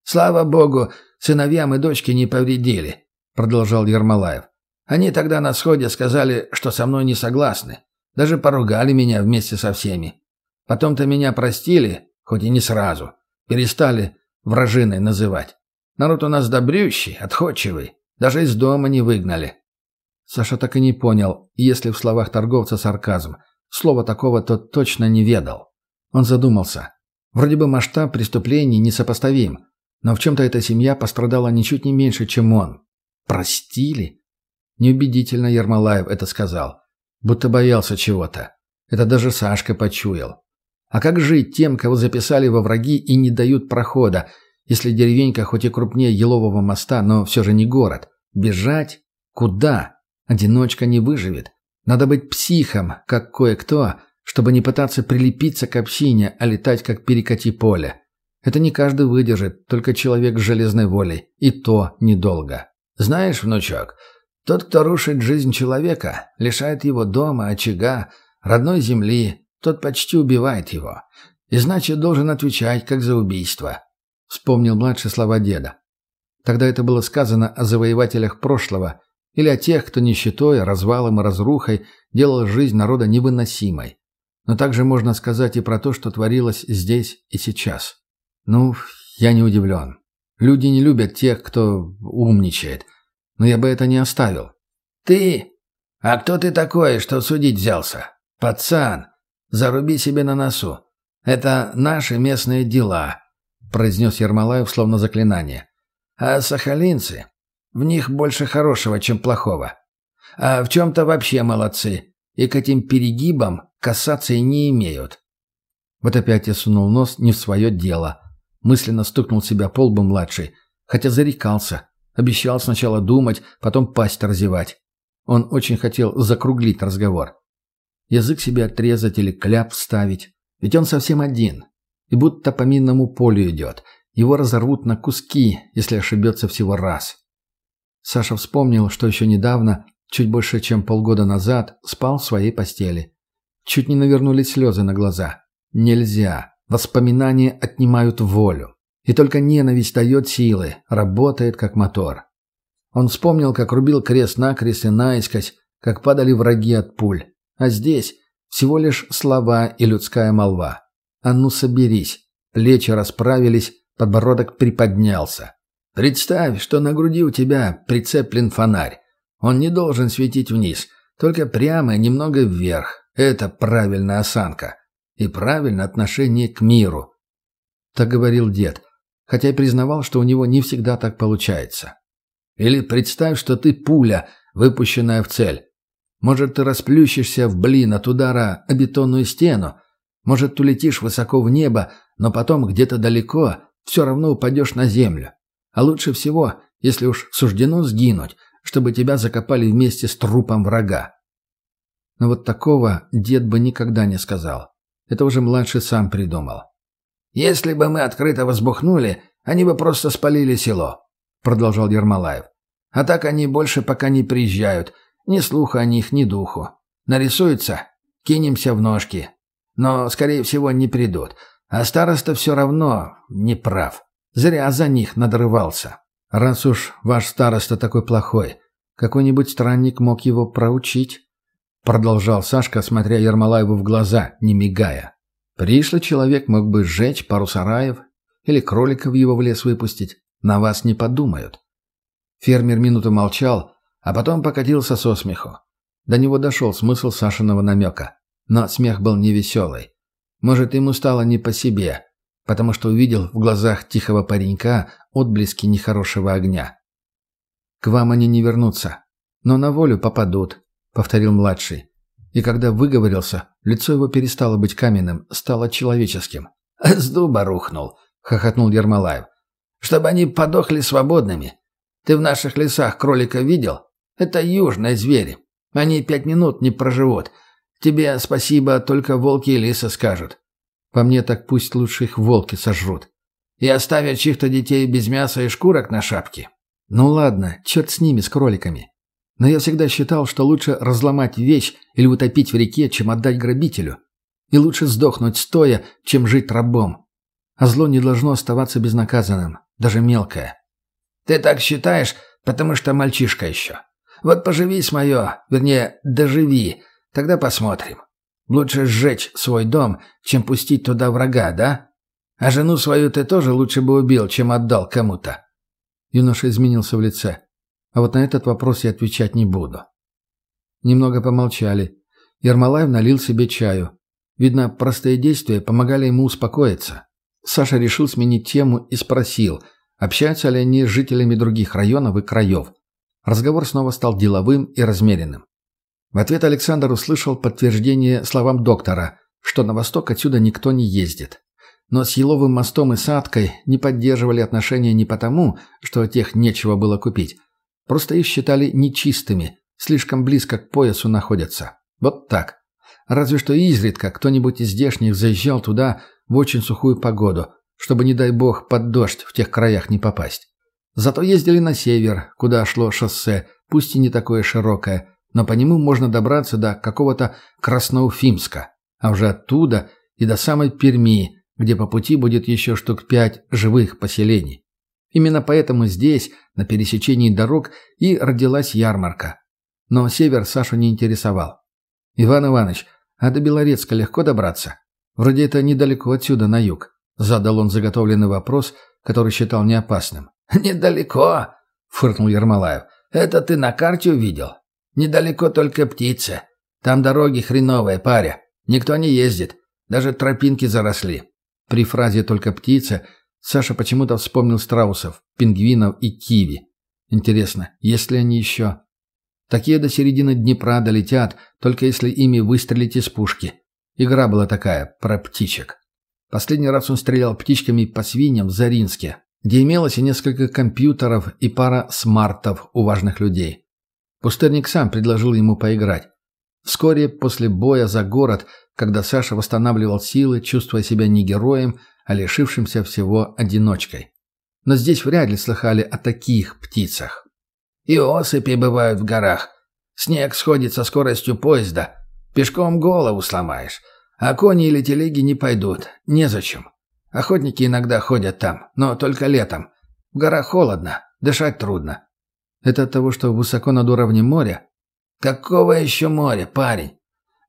«Слава богу, сыновьям и дочке не повредили», — продолжал Ермолаев. «Они тогда на сходе сказали, что со мной не согласны. Даже поругали меня вместе со всеми. Потом-то меня простили, хоть и не сразу. Перестали вражиной называть. Народ у нас добрющий, отходчивый. Даже из дома не выгнали». Саша так и не понял, если в словах торговца сарказм. Слова такого тот точно не ведал. Он задумался. Вроде бы масштаб преступлений несопоставим, но в чем-то эта семья пострадала ничуть не меньше, чем он. Простили? Неубедительно Ермолаев это сказал. Будто боялся чего-то. Это даже Сашка почуял. А как жить тем, кого записали во враги и не дают прохода, если деревенька хоть и крупнее Елового моста, но все же не город. Бежать? Куда? Одиночка не выживет. Надо быть психом, как кое-кто, чтобы не пытаться прилепиться к общине, а летать как перекати поле. Это не каждый выдержит, только человек с железной волей. И то недолго. Знаешь, внучок, тот, кто рушит жизнь человека, лишает его дома, очага, родной земли, тот почти убивает его. И значит, должен отвечать, как за убийство. Вспомнил младший слова деда. Тогда это было сказано о завоевателях прошлого или о тех, кто нищетой, развалом и разрухой делал жизнь народа невыносимой. Но также можно сказать и про то, что творилось здесь и сейчас. Ну, я не удивлен. Люди не любят тех, кто умничает. Но я бы это не оставил. «Ты? А кто ты такой, что судить взялся? Пацан, заруби себе на носу. Это наши местные дела произнес Ермолаев словно заклинание. «А сахалинцы? В них больше хорошего, чем плохого. А в чем-то вообще молодцы, и к этим перегибам касаться и не имеют». Вот опять я сунул нос не в свое дело. Мысленно стукнул себя по лбу младший, хотя зарекался. Обещал сначала думать, потом пасть разевать. Он очень хотел закруглить разговор. Язык себе отрезать или кляп вставить. Ведь он совсем один. И будто по минному полю идет. Его разорвут на куски, если ошибется всего раз. Саша вспомнил, что еще недавно, чуть больше, чем полгода назад, спал в своей постели. Чуть не навернулись слезы на глаза. Нельзя. Воспоминания отнимают волю. И только ненависть дает силы, работает как мотор. Он вспомнил, как рубил крест-накрест и наискось, как падали враги от пуль. А здесь всего лишь слова и людская молва. А ну соберись. Плечи расправились, подбородок приподнялся. Представь, что на груди у тебя прицеплен фонарь. Он не должен светить вниз, только прямо и немного вверх. Это правильная осанка. И правильное отношение к миру. Так говорил дед, хотя и признавал, что у него не всегда так получается. Или представь, что ты пуля, выпущенная в цель. Может, ты расплющишься в блин от удара о бетонную стену. Может, улетишь высоко в небо, но потом где-то далеко все равно упадешь на землю. А лучше всего, если уж суждено сгинуть, чтобы тебя закопали вместе с трупом врага. Но вот такого дед бы никогда не сказал. Это уже младший сам придумал. «Если бы мы открыто возбухнули, они бы просто спалили село», — продолжал Ермолаев. «А так они больше пока не приезжают. Ни слуха о них, ни духу. Нарисуются, кинемся в ножки. Но, скорее всего, не придут. А староста все равно не прав. Зря за них надрывался. Раз уж ваш староста такой плохой, какой-нибудь странник мог его проучить?» Продолжал Сашка, смотря Ермолаеву в глаза, не мигая. Пришлый человек мог бы сжечь пару сараев или кролика в его в лес выпустить. На вас не подумают. Фермер минуту молчал, а потом покатился со смеху. До него дошел смысл Сашиного намека. Но смех был невеселый. Может, ему стало не по себе, потому что увидел в глазах тихого паренька отблески нехорошего огня. «К вам они не вернутся, но на волю попадут», — повторил младший. И когда выговорился, лицо его перестало быть каменным, стало человеческим. «С дуба рухнул», — хохотнул Ермолаев. «Чтобы они подохли свободными. Ты в наших лесах кролика видел? Это южные звери. Они пять минут не проживут. Тебе спасибо только волки и лисы скажут. По мне так пусть лучше их волки сожрут. И оставят чьих-то детей без мяса и шкурок на шапке. Ну ладно, черт с ними, с кроликами. Но я всегда считал, что лучше разломать вещь или утопить в реке, чем отдать грабителю. И лучше сдохнуть стоя, чем жить рабом. А зло не должно оставаться безнаказанным, даже мелкое. Ты так считаешь, потому что мальчишка еще. Вот поживи мое, вернее, доживи, тогда посмотрим. Лучше сжечь свой дом, чем пустить туда врага, да? А жену свою ты тоже лучше бы убил, чем отдал кому-то. Юноша изменился в лице. А вот на этот вопрос я отвечать не буду. Немного помолчали. Ермолаев налил себе чаю. Видно, простые действия помогали ему успокоиться. Саша решил сменить тему и спросил, общаются ли они с жителями других районов и краев. Разговор снова стал деловым и размеренным. В ответ Александр услышал подтверждение словам доктора, что на восток отсюда никто не ездит. Но с Еловым мостом и Садкой не поддерживали отношения не потому, что тех нечего было купить, Просто их считали нечистыми, слишком близко к поясу находятся. Вот так. Разве что изредка кто-нибудь из здешних заезжал туда в очень сухую погоду, чтобы, не дай бог, под дождь в тех краях не попасть. Зато ездили на север, куда шло шоссе, пусть и не такое широкое, но по нему можно добраться до какого-то Красноуфимска, а уже оттуда и до самой Перми, где по пути будет еще штук пять живых поселений. Именно поэтому здесь, на пересечении дорог, и родилась ярмарка. Но север Сашу не интересовал. «Иван Иванович, а до Белорецка легко добраться? Вроде это недалеко отсюда, на юг». Задал он заготовленный вопрос, который считал неопасным. «Недалеко», — фыркнул Ермолаев. «Это ты на карте увидел? Недалеко только птицы. Там дороги хреновые, паря. Никто не ездит. Даже тропинки заросли». При фразе «только птица» Саша почему-то вспомнил страусов, пингвинов и киви. Интересно, есть ли они еще? Такие до середины Днепра долетят, только если ими выстрелить из пушки. Игра была такая, про птичек. Последний раз он стрелял птичками по свиньям в Заринске, где имелось и несколько компьютеров и пара смартов у важных людей. Пустырник сам предложил ему поиграть. Вскоре после боя за город, когда Саша восстанавливал силы, чувствуя себя не героем, а лишившимся всего одиночкой. Но здесь вряд ли слыхали о таких птицах. И осыпи бывают в горах. Снег сходит со скоростью поезда. Пешком голову сломаешь. А кони или телеги не пойдут. Незачем. Охотники иногда ходят там, но только летом. В горах холодно, дышать трудно. Это от того, что высоко над уровнем моря? Какого еще моря, парень?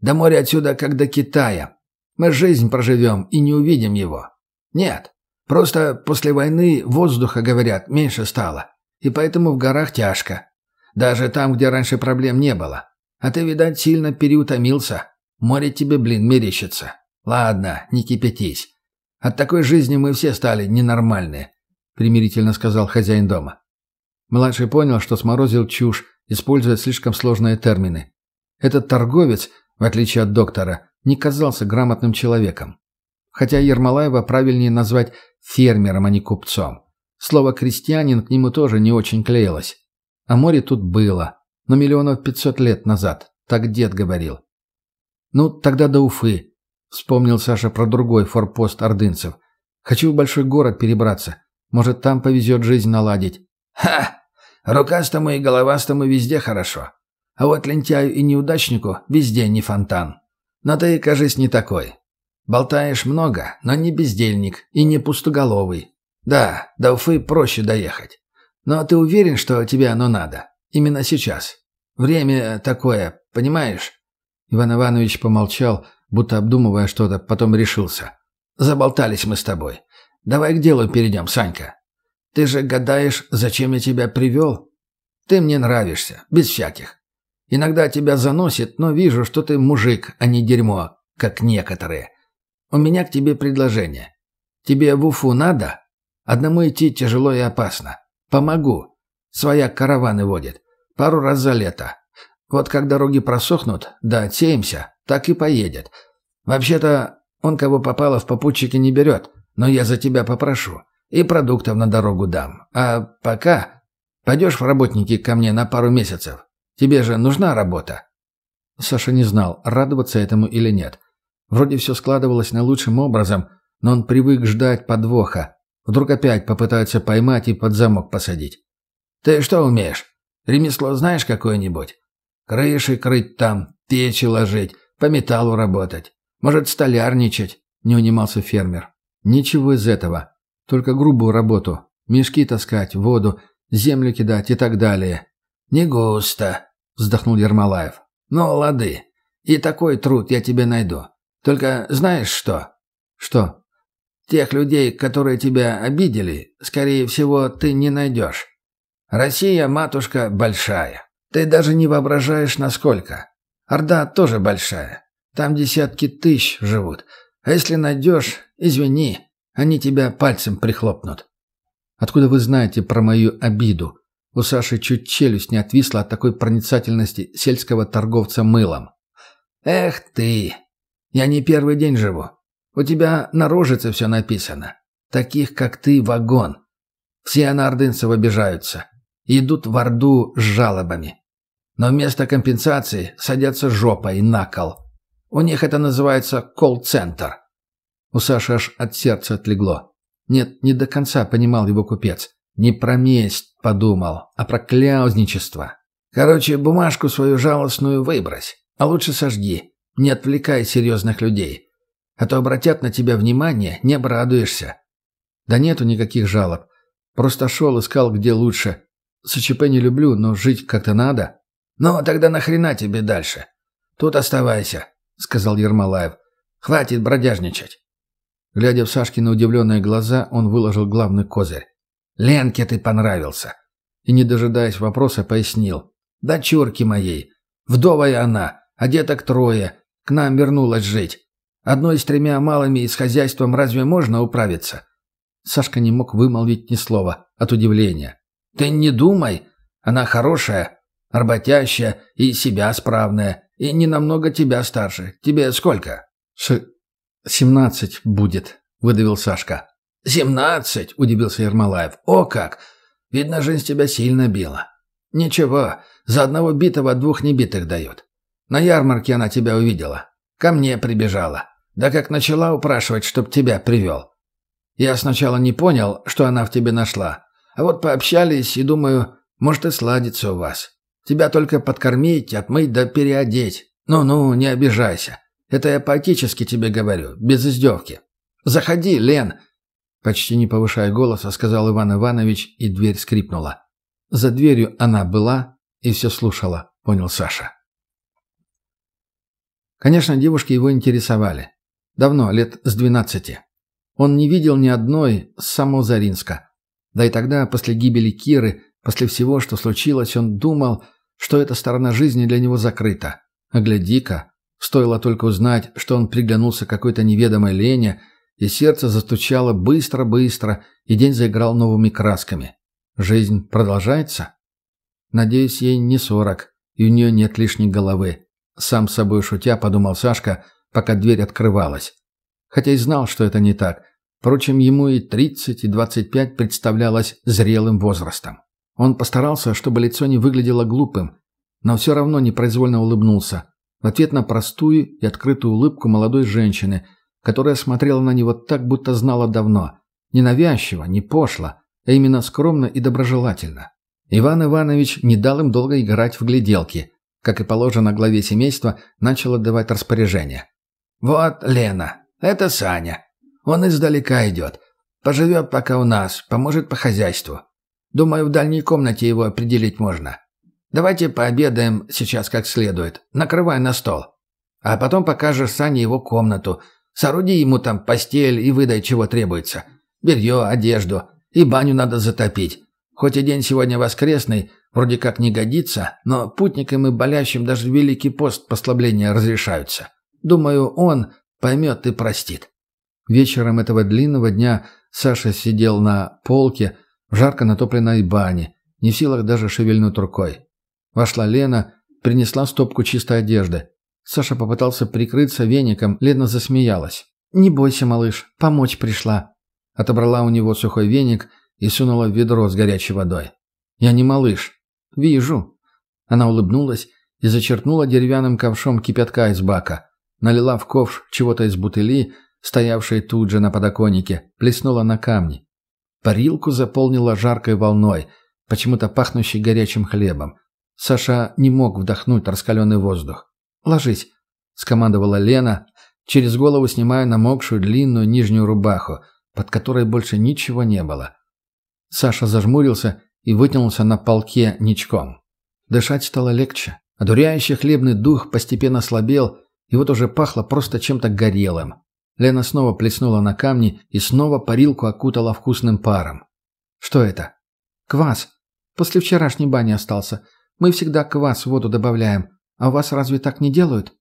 До моря отсюда, как до Китая. Мы жизнь проживем и не увидим его. Нет, просто после войны воздуха, говорят, меньше стало. И поэтому в горах тяжко. Даже там, где раньше проблем не было. А ты, видать, сильно переутомился. Море тебе, блин, мерещится. Ладно, не кипятись. От такой жизни мы все стали ненормальные, примирительно сказал хозяин дома. Младший понял, что сморозил чушь, используя слишком сложные термины. Этот торговец, в отличие от доктора, не казался грамотным человеком. Хотя Ермолаева правильнее назвать фермером, а не купцом. Слово «крестьянин» к нему тоже не очень клеилось. А море тут было, но миллионов пятьсот лет назад, так дед говорил. «Ну, тогда до Уфы», — вспомнил Саша про другой форпост ордынцев. «Хочу в большой город перебраться. Может, там повезет жизнь наладить». «Ха! Рукастому и головастому везде хорошо. А вот лентяю и неудачнику везде не фонтан. Но ты, кажись, не такой. Болтаешь много, но не бездельник и не пустоголовый. Да, до Уфы проще доехать. Но ты уверен, что тебе оно надо? Именно сейчас. Время такое, понимаешь?» Иван Иванович помолчал, будто обдумывая что-то, потом решился. «Заболтались мы с тобой. Давай к делу перейдем, Санька. Ты же гадаешь, зачем я тебя привел? Ты мне нравишься, без всяких. Иногда тебя заносит, но вижу, что ты мужик, а не дерьмо, как некоторые. У меня к тебе предложение. Тебе в Уфу надо? Одному идти тяжело и опасно. Помогу. Своя караваны водит. Пару раз за лето. Вот как дороги просохнут, да отсеемся, так и поедет. Вообще-то он кого попало в попутчики не берет, но я за тебя попрошу. И продуктов на дорогу дам. А пока пойдешь в работники ко мне на пару месяцев. Тебе же нужна работа». Саша не знал, радоваться этому или нет. Вроде все складывалось наилучшим образом, но он привык ждать подвоха. Вдруг опять попытаются поймать и под замок посадить. «Ты что умеешь? Ремесло знаешь какое-нибудь? Крыши крыть там, печи ложить, по металлу работать. Может, столярничать?» — не унимался фермер. «Ничего из этого. Только грубую работу. Мешки таскать, воду, землю кидать и так далее. «Не густо», — вздохнул Ермолаев. «Ну, лады. И такой труд я тебе найду. Только знаешь что?» «Что?» «Тех людей, которые тебя обидели, скорее всего, ты не найдешь. Россия, матушка, большая. Ты даже не воображаешь, насколько. Орда тоже большая. Там десятки тысяч живут. А если найдешь, извини, они тебя пальцем прихлопнут. Откуда вы знаете про мою обиду? У Саши чуть челюсть не отвисла от такой проницательности сельского торговца мылом. Эх ты! Я не первый день живу. У тебя на рожице все написано. Таких, как ты, вагон. Все на ордынцев обижаются. Идут в Орду с жалобами. Но вместо компенсации садятся жопой на кол. У них это называется колл-центр. У Саши аж от сердца отлегло. Нет, не до конца понимал его купец. Не про месть подумал, а про кляузничество. Короче, бумажку свою жалостную выбрось, а лучше сожги. Не отвлекай серьезных людей. А то обратят на тебя внимание, не обрадуешься. Да нету никаких жалоб. Просто шел, искал, где лучше. С ЧП не люблю, но жить как-то надо. Ну, тогда нахрена тебе дальше? Тут оставайся, сказал Ермолаев. Хватит бродяжничать. Глядя в Сашкины удивленные глаза, он выложил главный козырь. «Ленке ты понравился!» И, не дожидаясь вопроса, пояснил. «Дочурки моей. Вдовая она, а деток трое. К нам вернулась жить. Одной с тремя малыми и с хозяйством разве можно управиться?» Сашка не мог вымолвить ни слова от удивления. «Ты не думай. Она хорошая, работящая и себя справная, и не намного тебя старше. Тебе сколько?» Ш «Семнадцать будет», — выдавил Сашка. «Семнадцать?» — удивился Ермолаев. «О как! Видно, жизнь тебя сильно била. Ничего, за одного битого двух небитых дает. На ярмарке она тебя увидела. Ко мне прибежала. Да как начала упрашивать, чтоб тебя привел. Я сначала не понял, что она в тебе нашла. А вот пообщались и думаю, может и сладится у вас. Тебя только подкормить, отмыть да переодеть. Ну-ну, не обижайся. Это я поэтически тебе говорю, без издевки. Заходи, Лен!» Почти не повышая голоса, сказал Иван Иванович, и дверь скрипнула. За дверью она была и все слушала, понял Саша. Конечно, девушки его интересовали. Давно, лет с двенадцати. Он не видел ни одной с самого Заринска. Да и тогда, после гибели Киры, после всего, что случилось, он думал, что эта сторона жизни для него закрыта. А гляди-ка, стоило только узнать, что он приглянулся какой-то неведомой Лене, и сердце застучало быстро-быстро, и день заиграл новыми красками. Жизнь продолжается? Надеюсь, ей не сорок, и у нее нет лишней головы. Сам с собой шутя, подумал Сашка, пока дверь открывалась. Хотя и знал, что это не так. Впрочем, ему и 30, и 25 представлялось зрелым возрастом. Он постарался, чтобы лицо не выглядело глупым, но все равно непроизвольно улыбнулся. В ответ на простую и открытую улыбку молодой женщины, которая смотрела на него так, будто знала давно. Не навязчиво, не пошло, а именно скромно и доброжелательно. Иван Иванович не дал им долго играть в гляделки. Как и положено главе семейства, начал отдавать распоряжения. «Вот, Лена, это Саня. Он издалека идет. Поживет пока у нас, поможет по хозяйству. Думаю, в дальней комнате его определить можно. Давайте пообедаем сейчас как следует. Накрывай на стол. А потом покажешь Сане его комнату. Сооруди ему там постель и выдай, чего требуется. Белье, одежду. И баню надо затопить. Хоть и день сегодня воскресный, вроде как не годится, но путникам и болящим даже Великий пост послабления разрешаются. Думаю, он поймет и простит. Вечером этого длинного дня Саша сидел на полке в жарко натопленной бане, не в силах даже шевельнуть рукой. Вошла Лена, принесла стопку чистой одежды. Саша попытался прикрыться веником, Лена засмеялась. «Не бойся, малыш, помочь пришла». Отобрала у него сухой веник и сунула в ведро с горячей водой. «Я не малыш». «Вижу». Она улыбнулась и зачерпнула деревянным ковшом кипятка из бака. Налила в ковш чего-то из бутыли, стоявшей тут же на подоконнике, плеснула на камни. Парилку заполнила жаркой волной, почему-то пахнущей горячим хлебом. Саша не мог вдохнуть раскаленный воздух. «Ложись», — скомандовала Лена, через голову снимая намокшую длинную нижнюю рубаху, под которой больше ничего не было. Саша зажмурился и вытянулся на полке ничком. Дышать стало легче. Одуряющий хлебный дух постепенно слабел, и вот уже пахло просто чем-то горелым. Лена снова плеснула на камни и снова парилку окутала вкусным паром. «Что это?» «Квас. После вчерашней бани остался. Мы всегда квас в воду добавляем. А у вас разве так не делают?»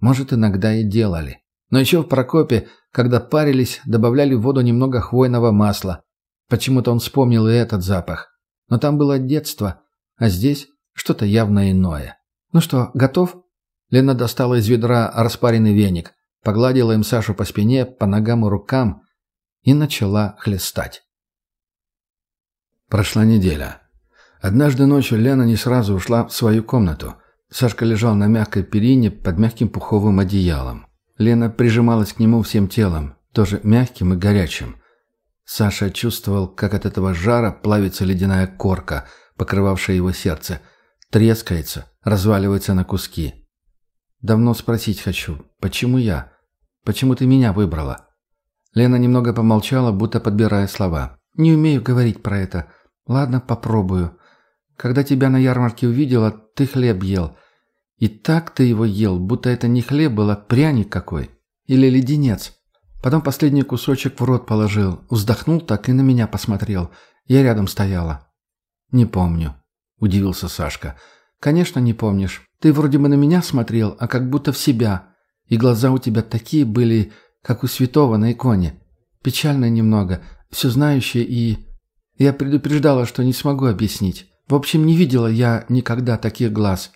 Может, иногда и делали. Но еще в Прокопе, когда парились, добавляли в воду немного хвойного масла. Почему-то он вспомнил и этот запах. Но там было детство, а здесь что-то явно иное. «Ну что, готов?» Лена достала из ведра распаренный веник, погладила им Сашу по спине, по ногам и рукам и начала хлестать. Прошла неделя. Однажды ночью Лена не сразу ушла в свою комнату. Сашка лежал на мягкой перине под мягким пуховым одеялом. Лена прижималась к нему всем телом, тоже мягким и горячим. Саша чувствовал, как от этого жара плавится ледяная корка, покрывавшая его сердце, трескается, разваливается на куски. «Давно спросить хочу, почему я? Почему ты меня выбрала?» Лена немного помолчала, будто подбирая слова. «Не умею говорить про это. Ладно, попробую. Когда тебя на ярмарке увидела, ты хлеб ел. И так ты его ел, будто это не хлеб был, а пряник какой. Или леденец. Потом последний кусочек в рот положил, вздохнул так и на меня посмотрел. Я рядом стояла. «Не помню», — удивился Сашка. «Конечно, не помнишь. Ты вроде бы на меня смотрел, а как будто в себя. И глаза у тебя такие были, как у святого на иконе. Печальные немного, все знающие и... Я предупреждала, что не смогу объяснить. В общем, не видела я никогда таких глаз.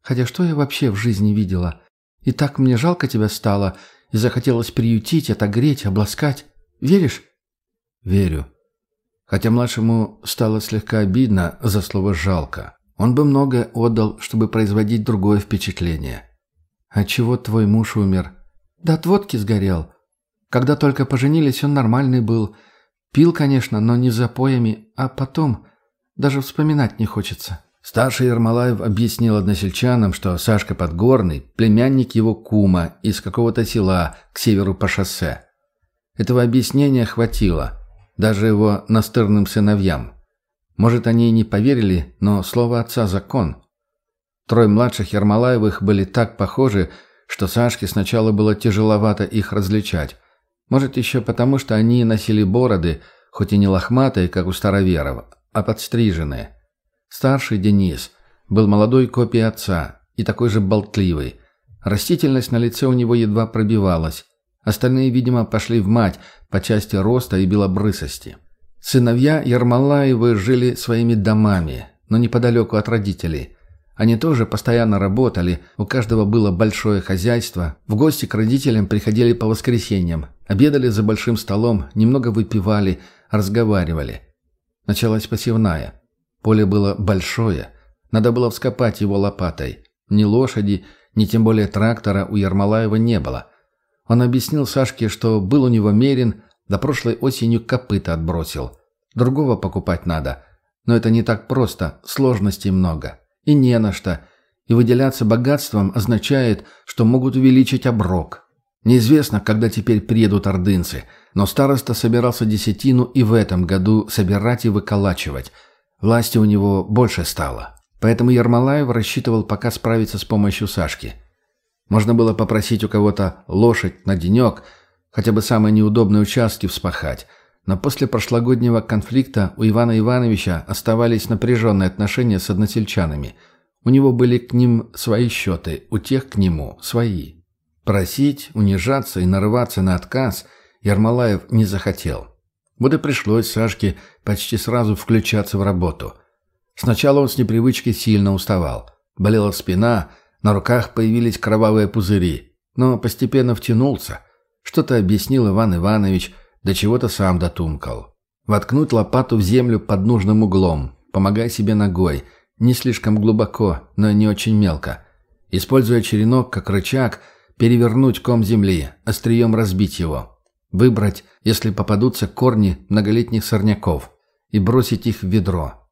Хотя что я вообще в жизни видела? И так мне жалко тебя стало, и захотелось приютить, отогреть, обласкать. Веришь?» «Верю». Хотя младшему стало слегка обидно за слово «жалко». Он бы многое отдал, чтобы производить другое впечатление. «А чего твой муж умер?» «Да от водки сгорел». Когда только поженились, он нормальный был. Пил, конечно, но не запоями, а потом даже вспоминать не хочется. Старший Ермолаев объяснил односельчанам, что Сашка Подгорный – племянник его кума из какого-то села к северу по шоссе. Этого объяснения хватило, даже его настырным сыновьям. Может, они и не поверили, но слово отца – закон. Трое младших Ермолаевых были так похожи, что Сашке сначала было тяжеловато их различать. Может, еще потому, что они носили бороды, хоть и не лохматые, как у староверов, а подстриженные. Старший Денис был молодой копией отца и такой же болтливый. Растительность на лице у него едва пробивалась. Остальные, видимо, пошли в мать по части роста и белобрысости. Сыновья Ермолаевы жили своими домами, но неподалеку от родителей. Они тоже постоянно работали, у каждого было большое хозяйство. В гости к родителям приходили по воскресеньям, обедали за большим столом, немного выпивали, разговаривали. Началась посевная. Поле было большое, надо было вскопать его лопатой. Ни лошади, ни тем более трактора у Ермолаева не было. Он объяснил Сашке, что был у него мерин, до прошлой осенью копыта отбросил. Другого покупать надо. Но это не так просто, сложностей много и не на что, и выделяться богатством означает, что могут увеличить оброк. Неизвестно, когда теперь приедут ордынцы, но староста собирался десятину и в этом году собирать и выколачивать. Власти у него больше стало. Поэтому Ермолаев рассчитывал пока справиться с помощью Сашки. Можно было попросить у кого-то лошадь на денек, хотя бы самые неудобные участки вспахать, но после прошлогоднего конфликта у Ивана Ивановича оставались напряженные отношения с односельчанами. У него были к ним свои счеты, у тех к нему свои. Просить, унижаться и нарываться на отказ Ермолаев не захотел. Вот и пришлось Сашке почти сразу включаться в работу. Сначала он с непривычки сильно уставал. Болела спина, на руках появились кровавые пузыри. Но постепенно втянулся. Что-то объяснил Иван Иванович – до чего-то сам дотумкал. Воткнуть лопату в землю под нужным углом, помогая себе ногой, не слишком глубоко, но не очень мелко. Используя черенок как рычаг, перевернуть ком земли, острием разбить его. Выбрать, если попадутся корни многолетних сорняков, и бросить их в ведро.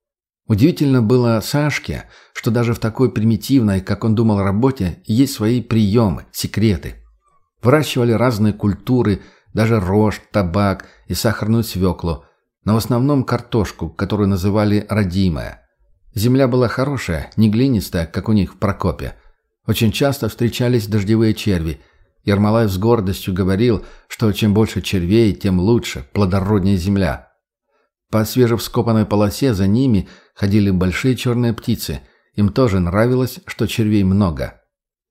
Удивительно было Сашке, что даже в такой примитивной, как он думал, работе есть свои приемы, секреты. Выращивали разные культуры – даже рожь, табак и сахарную свеклу, но в основном картошку, которую называли «родимая». Земля была хорошая, не глинистая, как у них в Прокопе. Очень часто встречались дождевые черви. Ермолаев с гордостью говорил, что чем больше червей, тем лучше, плодороднее земля. По свежевскопанной полосе за ними ходили большие черные птицы. Им тоже нравилось, что червей много.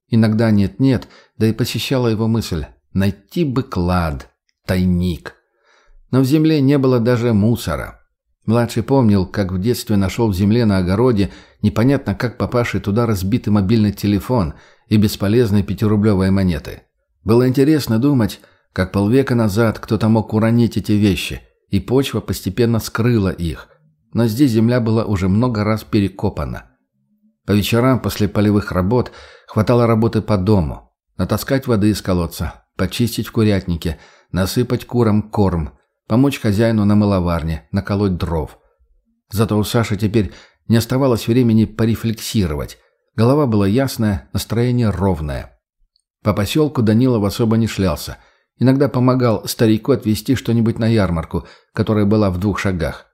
Иногда нет-нет, да и посещала его мысль «найти бы клад» тайник. Но в земле не было даже мусора. Младший помнил, как в детстве нашел в земле на огороде непонятно как папаши туда разбитый мобильный телефон и бесполезные пятирублевые монеты. Было интересно думать, как полвека назад кто-то мог уронить эти вещи, и почва постепенно скрыла их. Но здесь земля была уже много раз перекопана. По вечерам после полевых работ хватало работы по дому. Натаскать воды из колодца, почистить в курятнике – насыпать курам корм, помочь хозяину на мыловарне, наколоть дров. Зато у Саши теперь не оставалось времени порефлексировать. Голова была ясная, настроение ровное. По поселку Данилов особо не шлялся. Иногда помогал старику отвезти что-нибудь на ярмарку, которая была в двух шагах.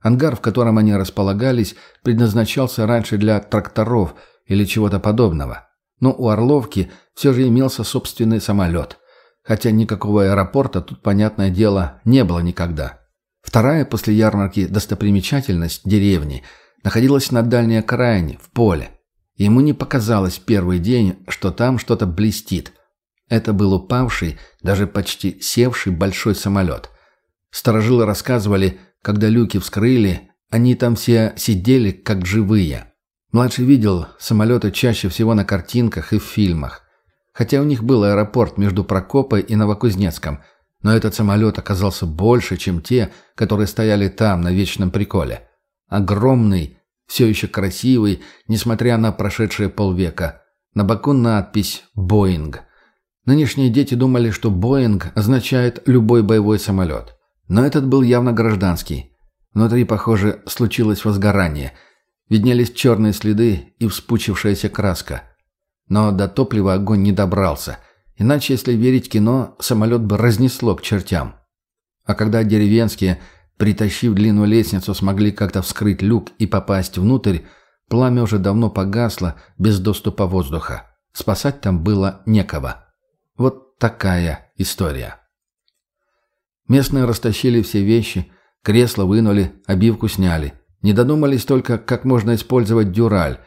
Ангар, в котором они располагались, предназначался раньше для тракторов или чего-то подобного. Но у Орловки все же имелся собственный самолет хотя никакого аэропорта тут, понятное дело, не было никогда. Вторая после ярмарки достопримечательность деревни находилась на дальней окраине, в поле. Ему не показалось первый день, что там что-то блестит. Это был упавший, даже почти севший большой самолет. Сторожилы рассказывали, когда люки вскрыли, они там все сидели как живые. Младший видел самолеты чаще всего на картинках и в фильмах. Хотя у них был аэропорт между Прокопой и Новокузнецком, но этот самолет оказался больше, чем те, которые стояли там, на вечном приколе. Огромный, все еще красивый, несмотря на прошедшие полвека. На боку надпись «Боинг». Нынешние дети думали, что «Боинг» означает «любой боевой самолет». Но этот был явно гражданский. Внутри, похоже, случилось возгорание. Виднелись черные следы и вспучившаяся краска. Но до топлива огонь не добрался. Иначе, если верить кино, самолет бы разнесло к чертям. А когда деревенские, притащив длинную лестницу, смогли как-то вскрыть люк и попасть внутрь, пламя уже давно погасло без доступа воздуха. Спасать там было некого. Вот такая история. Местные растащили все вещи, кресло вынули, обивку сняли. Не додумались только, как можно использовать дюраль.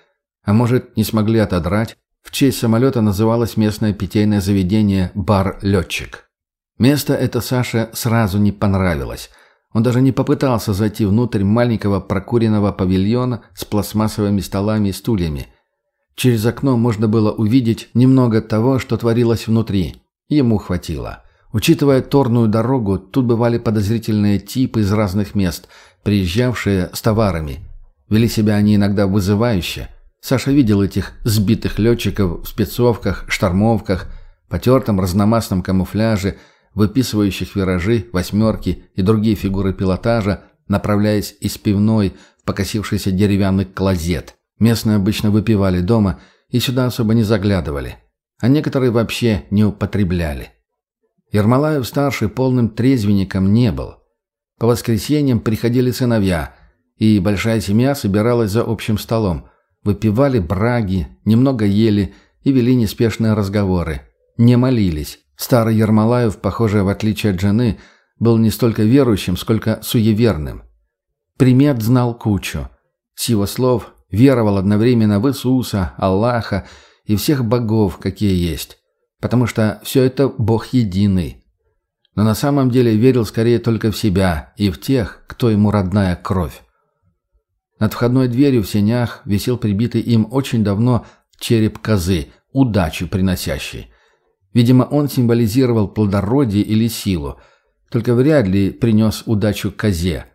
А может, не смогли отодрать? В честь самолета называлось местное питейное заведение «Бар Летчик». Место это Саше сразу не понравилось. Он даже не попытался зайти внутрь маленького прокуренного павильона с пластмассовыми столами и стульями. Через окно можно было увидеть немного того, что творилось внутри. Ему хватило. Учитывая торную дорогу, тут бывали подозрительные типы из разных мест, приезжавшие с товарами. Вели себя они иногда вызывающе. Саша видел этих сбитых летчиков в спецовках, штормовках, потертом разномастном камуфляже, выписывающих виражи, восьмерки и другие фигуры пилотажа, направляясь из пивной в покосившийся деревянный клозет. Местные обычно выпивали дома и сюда особо не заглядывали, а некоторые вообще не употребляли. Ермолаев-старший полным трезвенником не был. По воскресеньям приходили сыновья, и большая семья собиралась за общим столом. Выпивали браги, немного ели и вели неспешные разговоры. Не молились. Старый Ермолаев, похоже, в отличие от жены, был не столько верующим, сколько суеверным. Примет знал кучу. С его слов веровал одновременно в Иисуса, Аллаха и всех богов, какие есть. Потому что все это Бог единый. Но на самом деле верил скорее только в себя и в тех, кто ему родная кровь. Над входной дверью в сенях висел прибитый им очень давно череп козы, удачу приносящий. Видимо, он символизировал плодородие или силу, только вряд ли принес удачу козе.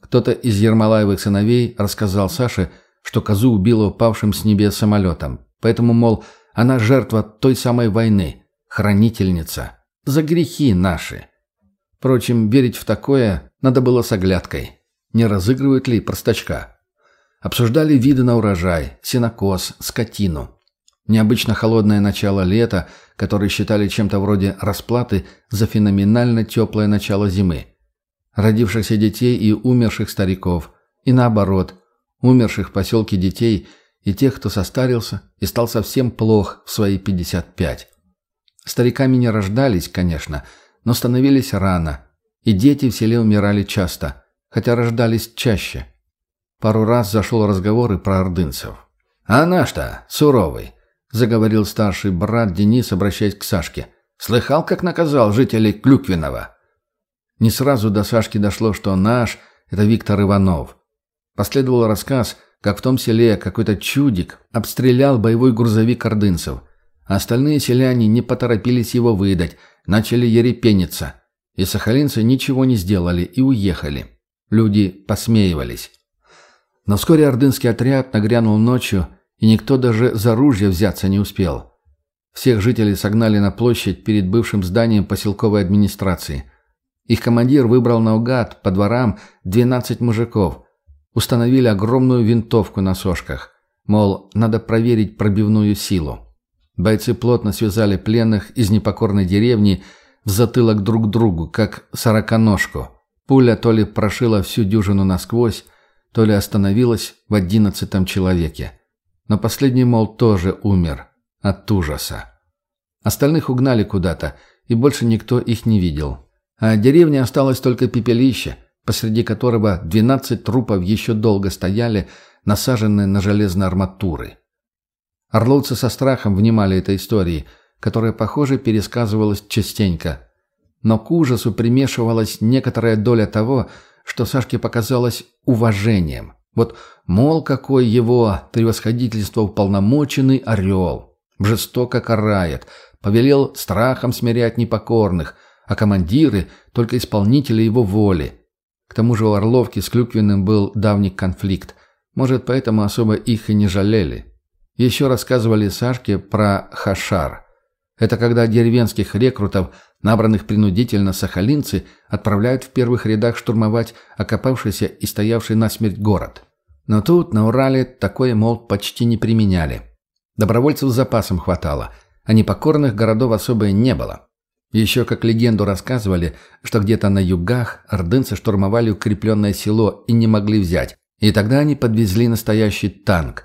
Кто-то из Ермолаевых сыновей рассказал Саше, что козу убило упавшим с небес самолетом. Поэтому, мол, она жертва той самой войны, хранительница. За грехи наши. Впрочем, верить в такое надо было с оглядкой. Не разыгрывают ли простачка? Обсуждали виды на урожай, сенокос, скотину. Необычно холодное начало лета, которое считали чем-то вроде расплаты за феноменально теплое начало зимы. Родившихся детей и умерших стариков. И наоборот, умерших в поселке детей и тех, кто состарился и стал совсем плох в свои 55. Стариками не рождались, конечно, но становились рано. И дети в селе умирали часто, хотя рождались чаще. Пару раз зашел разговор и про ордынцев. «А наш-то суровый», — заговорил старший брат Денис, обращаясь к Сашке. «Слыхал, как наказал жителей Клюквиного?» Не сразу до Сашки дошло, что наш — это Виктор Иванов. Последовал рассказ, как в том селе какой-то чудик обстрелял боевой грузовик ордынцев. А остальные селяне не поторопились его выдать, начали ерепениться. И сахалинцы ничего не сделали и уехали. Люди посмеивались. Но вскоре ордынский отряд нагрянул ночью — и никто даже за ружье взяться не успел. Всех жителей согнали на площадь перед бывшим зданием поселковой администрации. Их командир выбрал наугад по дворам 12 мужиков. Установили огромную винтовку на сошках. Мол, надо проверить пробивную силу. Бойцы плотно связали пленных из непокорной деревни в затылок друг другу, как сороконожку. Пуля то ли прошила всю дюжину насквозь, то ли остановилась в одиннадцатом человеке. Но последний, мол, тоже умер. От ужаса. Остальных угнали куда-то, и больше никто их не видел. А от деревни осталось только пепелище, посреди которого 12 трупов еще долго стояли, насаженные на железные арматуры. Орловцы со страхом внимали этой истории, которая, похоже, пересказывалась частенько. Но к ужасу примешивалась некоторая доля того, что Сашке показалось уважением – вот, мол, какой его превосходительство уполномоченный орел. Жестоко карает, повелел страхом смирять непокорных, а командиры — только исполнители его воли. К тому же у Орловки с Клюквиным был давний конфликт. Может, поэтому особо их и не жалели. Еще рассказывали Сашке про Хашар. Это когда деревенских рекрутов, набранных принудительно сахалинцы, отправляют в первых рядах штурмовать окопавшийся и стоявший насмерть город. Но тут, на Урале, такое, мол, почти не применяли. Добровольцев с запасом хватало, а непокорных городов особо не было. Еще как легенду рассказывали, что где-то на югах ордынцы штурмовали укрепленное село и не могли взять. И тогда они подвезли настоящий танк.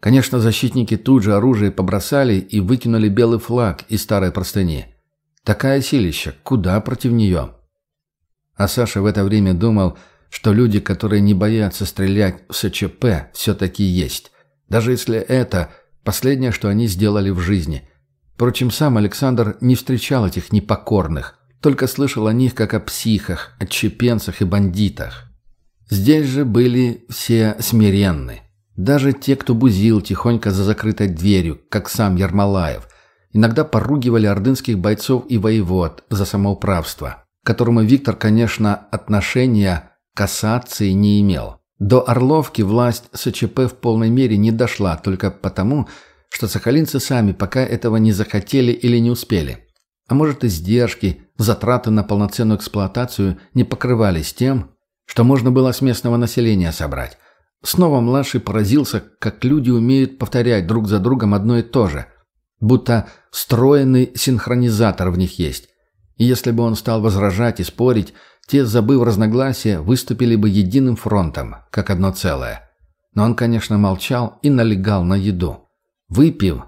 Конечно, защитники тут же оружие побросали и выкинули белый флаг из старой простыни. Такая силища, куда против нее? А Саша в это время думал, что люди, которые не боятся стрелять в СЧП, все-таки есть. Даже если это последнее, что они сделали в жизни. Впрочем, сам Александр не встречал этих непокорных, только слышал о них как о психах, отщепенцах и бандитах. Здесь же были все смиренны. Даже те, кто бузил тихонько за закрытой дверью, как сам Ермолаев, иногда поругивали ордынских бойцов и воевод за самоуправство, к которому Виктор, конечно, отношения касации не имел. До Орловки власть СЧП в полной мере не дошла только потому, что сахалинцы сами пока этого не захотели или не успели. А может, издержки, затраты на полноценную эксплуатацию не покрывались тем, что можно было с местного населения собрать. Снова младший поразился, как люди умеют повторять друг за другом одно и то же, будто встроенный синхронизатор в них есть. И если бы он стал возражать и спорить, те, забыв разногласия, выступили бы единым фронтом, как одно целое. Но он, конечно, молчал и налегал на еду. Выпив,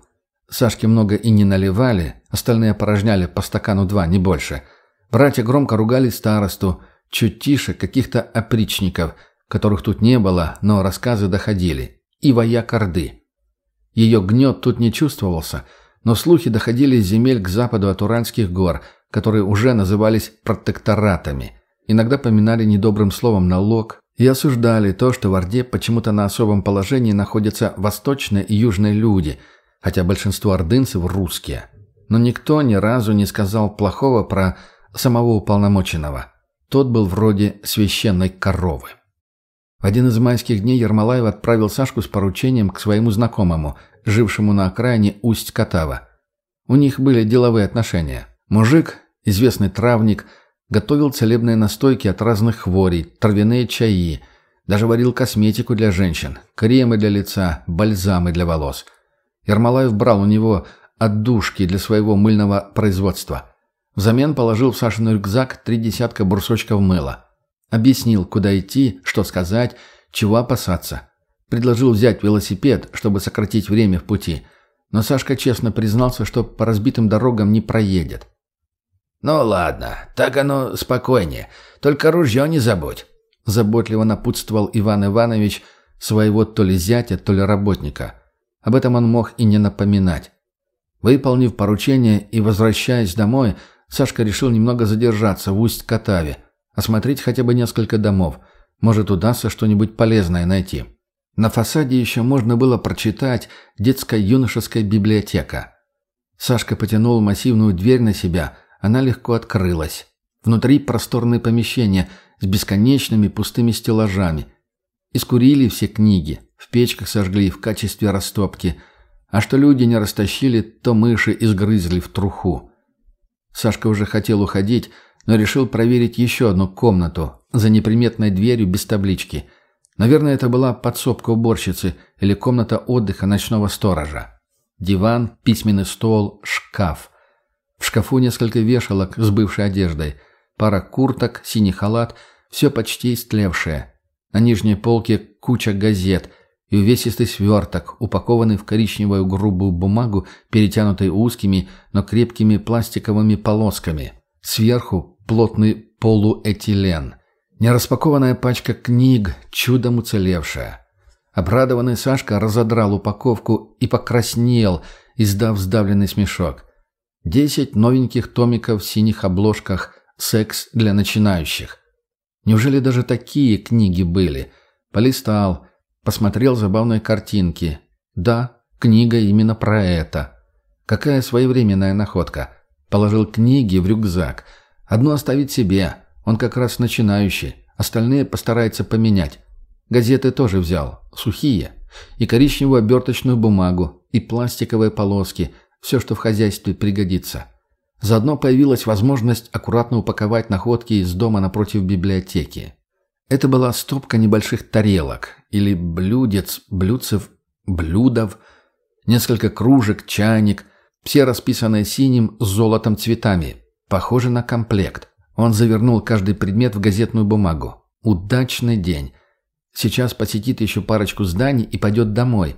Сашке много и не наливали, остальные порожняли по стакану два, не больше. Братья громко ругали старосту, чуть тише каких-то опричников, которых тут не было, но рассказы доходили, и вояк Орды. Ее гнет тут не чувствовался, но слухи доходили из земель к западу от Уральских гор, которые уже назывались протекторатами. Иногда поминали недобрым словом налог и осуждали то, что в Орде почему-то на особом положении находятся восточные и южные люди, хотя большинство ордынцев русские. Но никто ни разу не сказал плохого про самого уполномоченного – тот был вроде священной коровы. В один из майских дней Ермолаев отправил Сашку с поручением к своему знакомому, жившему на окраине Усть-Катава. У них были деловые отношения. Мужик, известный травник, готовил целебные настойки от разных хворей, травяные чаи, даже варил косметику для женщин, кремы для лица, бальзамы для волос. Ермолаев брал у него отдушки для своего мыльного производства. Взамен положил в Сашин рюкзак три десятка брусочков мыла. Объяснил, куда идти, что сказать, чего опасаться. Предложил взять велосипед, чтобы сократить время в пути. Но Сашка честно признался, что по разбитым дорогам не проедет. «Ну ладно, так оно спокойнее. Только ружье не забудь», — заботливо напутствовал Иван Иванович своего то ли зятя, то ли работника. Об этом он мог и не напоминать. Выполнив поручение и возвращаясь домой, Сашка решил немного задержаться в Усть-Катаве, осмотреть хотя бы несколько домов. Может, удастся что-нибудь полезное найти. На фасаде еще можно было прочитать «Детско-юношеская библиотека». Сашка потянул массивную дверь на себя, она легко открылась. Внутри просторное помещение с бесконечными пустыми стеллажами. Искурили все книги, в печках сожгли в качестве растопки. А что люди не растащили, то мыши изгрызли в труху. Сашка уже хотел уходить, но решил проверить еще одну комнату за неприметной дверью без таблички. Наверное, это была подсобка уборщицы или комната отдыха ночного сторожа. Диван, письменный стол, шкаф. В шкафу несколько вешалок с бывшей одеждой, пара курток, синий халат, все почти истлевшее. На нижней полке куча газет – и увесистый сверток, упакованный в коричневую грубую бумагу, перетянутой узкими, но крепкими пластиковыми полосками. Сверху плотный полуэтилен. Нераспакованная пачка книг, чудом уцелевшая. Обрадованный Сашка разодрал упаковку и покраснел, издав сдавленный смешок. Десять новеньких томиков в синих обложках «Секс для начинающих». Неужели даже такие книги были? Полистал – Посмотрел забавные картинки. Да, книга именно про это. Какая своевременная находка. Положил книги в рюкзак. Одну оставить себе. Он как раз начинающий. Остальные постарается поменять. Газеты тоже взял. Сухие. И коричневую оберточную бумагу. И пластиковые полоски. все, что в хозяйстве пригодится. Заодно появилась возможность аккуратно упаковать находки из дома напротив библиотеки. Это была стопка небольших тарелок или блюдец, блюдцев, блюдов, несколько кружек, чайник, все расписанные синим с золотом цветами. Похоже на комплект. Он завернул каждый предмет в газетную бумагу. Удачный день. Сейчас посетит еще парочку зданий и пойдет домой.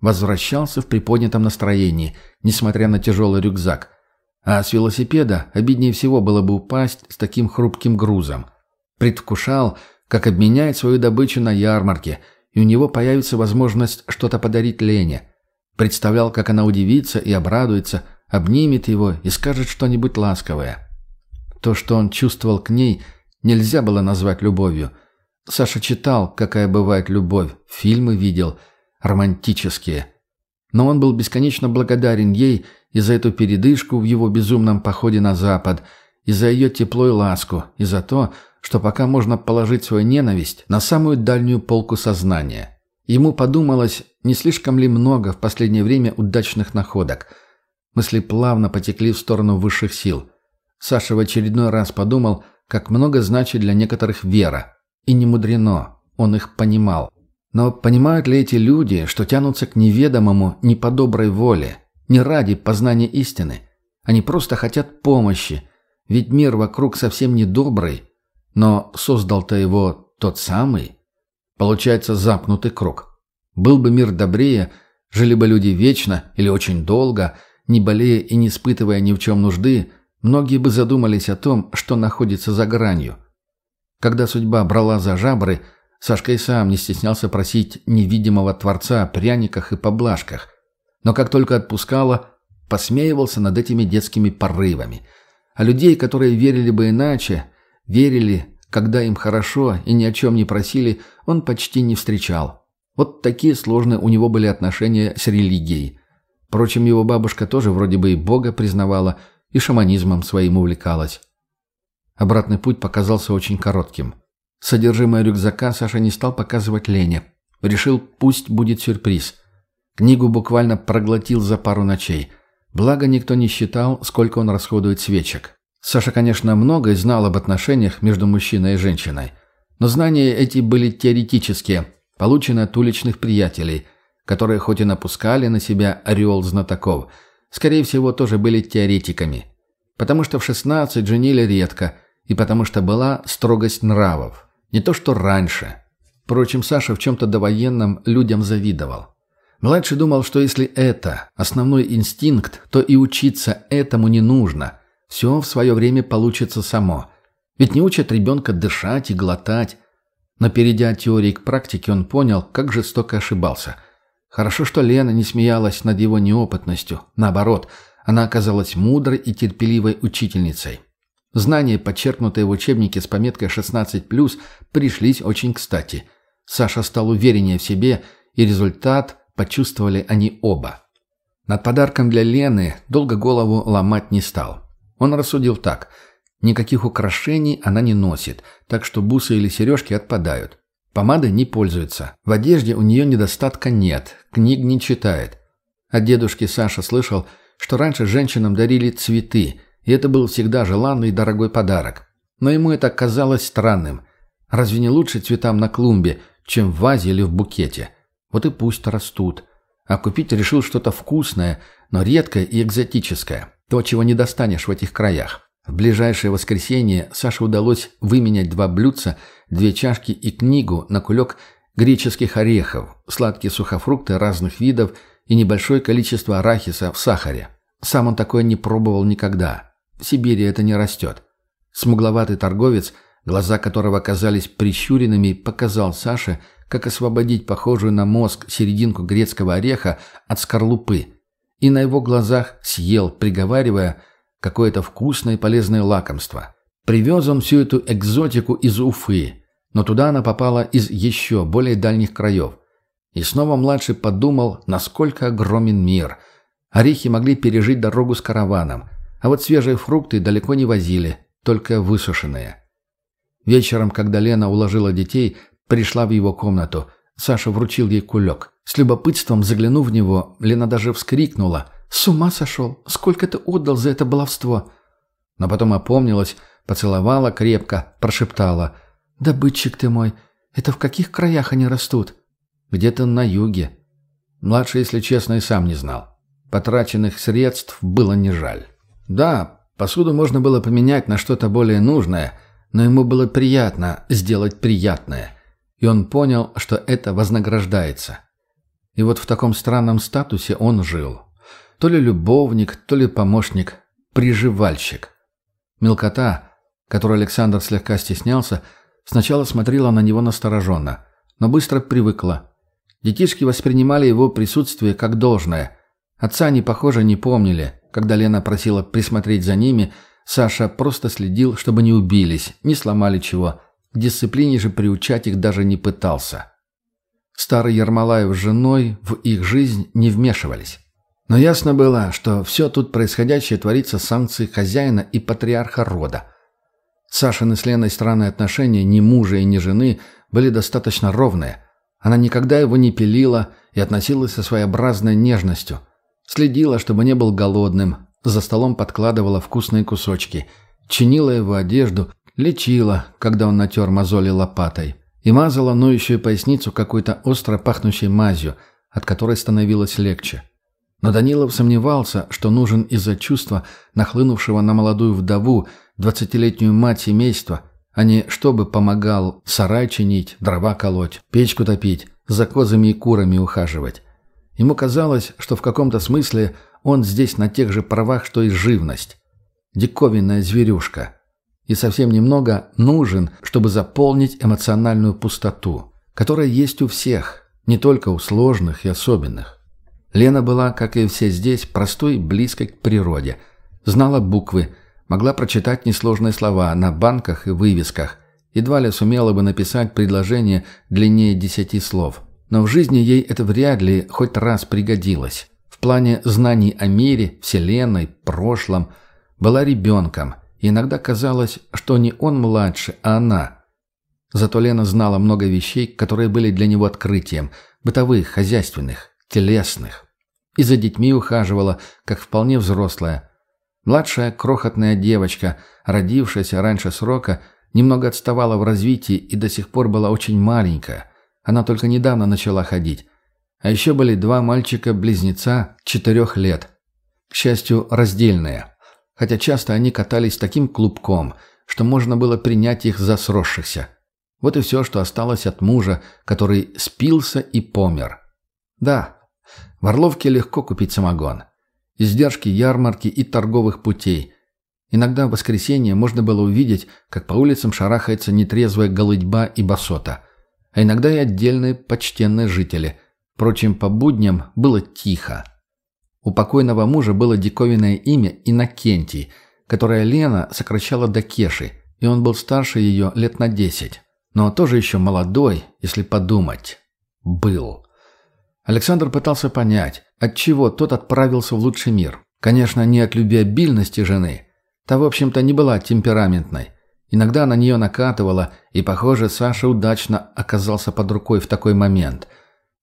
Возвращался в приподнятом настроении, несмотря на тяжелый рюкзак. А с велосипеда обиднее всего было бы упасть с таким хрупким грузом. Предвкушал, как обменяет свою добычу на ярмарке, и у него появится возможность что-то подарить Лене. Представлял, как она удивится и обрадуется, обнимет его и скажет что-нибудь ласковое. То, что он чувствовал к ней, нельзя было назвать любовью. Саша читал, какая бывает любовь, фильмы видел, романтические. Но он был бесконечно благодарен ей и за эту передышку в его безумном походе на запад, и за ее тепло и ласку, и за то, что пока можно положить свою ненависть на самую дальнюю полку сознания. Ему подумалось, не слишком ли много в последнее время удачных находок. Мысли плавно потекли в сторону высших сил. Саша в очередной раз подумал, как много значит для некоторых вера. И не мудрено, он их понимал. Но понимают ли эти люди, что тянутся к неведомому не по доброй воле, не ради познания истины? Они просто хотят помощи, ведь мир вокруг совсем не добрый, но создал-то его тот самый. Получается замкнутый круг. Был бы мир добрее, жили бы люди вечно или очень долго, не болея и не испытывая ни в чем нужды, многие бы задумались о том, что находится за гранью. Когда судьба брала за жабры, Сашка и сам не стеснялся просить невидимого Творца о пряниках и поблажках. Но как только отпускала, посмеивался над этими детскими порывами. А людей, которые верили бы иначе, верили, когда им хорошо и ни о чем не просили, он почти не встречал. Вот такие сложные у него были отношения с религией. Впрочем, его бабушка тоже вроде бы и Бога признавала, и шаманизмом своим увлекалась. Обратный путь показался очень коротким. Содержимое рюкзака Саша не стал показывать Лене. Решил, пусть будет сюрприз. Книгу буквально проглотил за пару ночей. Благо, никто не считал, сколько он расходует свечек. Саша, конечно, многое знал об отношениях между мужчиной и женщиной. Но знания эти были теоретические, получены от уличных приятелей, которые хоть и напускали на себя ореол знатоков, скорее всего, тоже были теоретиками. Потому что в 16 женили редко, и потому что была строгость нравов. Не то что раньше. Впрочем, Саша в чем-то довоенном людям завидовал. Младший думал, что если это основной инстинкт, то и учиться этому не нужно. Все в свое время получится само. Ведь не учат ребенка дышать и глотать, но перейдя от теории к практике, он понял, как жестоко ошибался. Хорошо, что Лена не смеялась над его неопытностью. Наоборот, она оказалась мудрой и терпеливой учительницей. Знания, подчеркнутые в учебнике с пометкой «16+,» пришлись очень кстати. Саша стал увереннее в себе, и результат почувствовали они оба. Над подарком для Лены долго голову ломать не стал. Он рассудил так – Никаких украшений она не носит, так что бусы или сережки отпадают. Помадой не пользуется. В одежде у нее недостатка нет, книг не читает. От дедушки Саша слышал, что раньше женщинам дарили цветы, и это был всегда желанный и дорогой подарок. Но ему это казалось странным. Разве не лучше цветам на клумбе, чем в вазе или в букете? Вот и пусть растут. А купить решил что-то вкусное, но редкое и экзотическое. То, чего не достанешь в этих краях. В ближайшее воскресенье Саше удалось выменять два блюдца, две чашки и книгу на кулек греческих орехов, сладкие сухофрукты разных видов и небольшое количество арахиса в сахаре. Сам он такое не пробовал никогда. В Сибири это не растет. Смугловатый торговец, глаза которого казались прищуренными, показал Саше, как освободить похожую на мозг серединку грецкого ореха от скорлупы. И на его глазах съел, приговаривая – какое-то вкусное и полезное лакомство. Привез он всю эту экзотику из Уфы, но туда она попала из еще более дальних краев. И снова младший подумал, насколько огромен мир. Орехи могли пережить дорогу с караваном, а вот свежие фрукты далеко не возили, только высушенные. Вечером, когда Лена уложила детей, пришла в его комнату. Саша вручил ей кулек. С любопытством заглянув в него, Лена даже вскрикнула – С ума сошел! Сколько ты отдал за это баловство?» Но потом опомнилась, поцеловала крепко, прошептала. «Добытчик ты мой! Это в каких краях они растут?» «Где-то на юге». Младший, если честно, и сам не знал. Потраченных средств было не жаль. Да, посуду можно было поменять на что-то более нужное, но ему было приятно сделать приятное. И он понял, что это вознаграждается. И вот в таком странном статусе он жил. То ли любовник, то ли помощник, приживальщик. Мелкота, которой Александр слегка стеснялся, сначала смотрела на него настороженно, но быстро привыкла. Детишки воспринимали его присутствие как должное. Отца они, похоже, не помнили. Когда Лена просила присмотреть за ними, Саша просто следил, чтобы не убились, не сломали чего. К дисциплине же приучать их даже не пытался. Старый Ермолаев с женой в их жизнь не вмешивались. Но ясно было, что все тут происходящее творится санкции хозяина и патриарха рода. Сашины с Леной странные отношения ни мужа и ни жены были достаточно ровные. Она никогда его не пилила и относилась со своеобразной нежностью. Следила, чтобы не был голодным, за столом подкладывала вкусные кусочки, чинила его одежду, лечила, когда он натер мозоли лопатой, и мазала ноющую поясницу какой-то остро пахнущей мазью, от которой становилось легче. Но Данилов сомневался, что нужен из-за чувства, нахлынувшего на молодую вдову, двадцатилетнюю мать семейства, а не чтобы помогал сарай чинить, дрова колоть, печку топить, за козами и курами ухаживать. Ему казалось, что в каком-то смысле он здесь на тех же правах, что и живность. Диковинная зверюшка. И совсем немного нужен, чтобы заполнить эмоциональную пустоту, которая есть у всех, не только у сложных и особенных. Лена была, как и все здесь, простой близкой к природе. Знала буквы, могла прочитать несложные слова на банках и вывесках. Едва ли сумела бы написать предложение длиннее десяти слов. Но в жизни ей это вряд ли хоть раз пригодилось. В плане знаний о мире, вселенной, прошлом была ребенком, и иногда казалось, что не он младше, а она. Зато Лена знала много вещей, которые были для него открытием, бытовых, хозяйственных, телесных и за детьми ухаживала, как вполне взрослая. Младшая крохотная девочка, родившаяся раньше срока, немного отставала в развитии и до сих пор была очень маленькая. Она только недавно начала ходить. А еще были два мальчика-близнеца четырех лет. К счастью, раздельные. Хотя часто они катались таким клубком, что можно было принять их за сросшихся. Вот и все, что осталось от мужа, который спился и помер. Да, в Орловке легко купить самогон. Издержки ярмарки и торговых путей. Иногда в воскресенье можно было увидеть, как по улицам шарахается нетрезвая голыдьба и басота. А иногда и отдельные почтенные жители. Впрочем, по будням было тихо. У покойного мужа было диковинное имя Иннокентий, которое Лена сокращала до Кеши, и он был старше ее лет на десять. Но тоже еще молодой, если подумать. Был. Александр пытался понять, отчего тот отправился в лучший мир. Конечно, не от любвеобильности жены. Та, в общем-то, не была темпераментной. Иногда на нее накатывала, и, похоже, Саша удачно оказался под рукой в такой момент.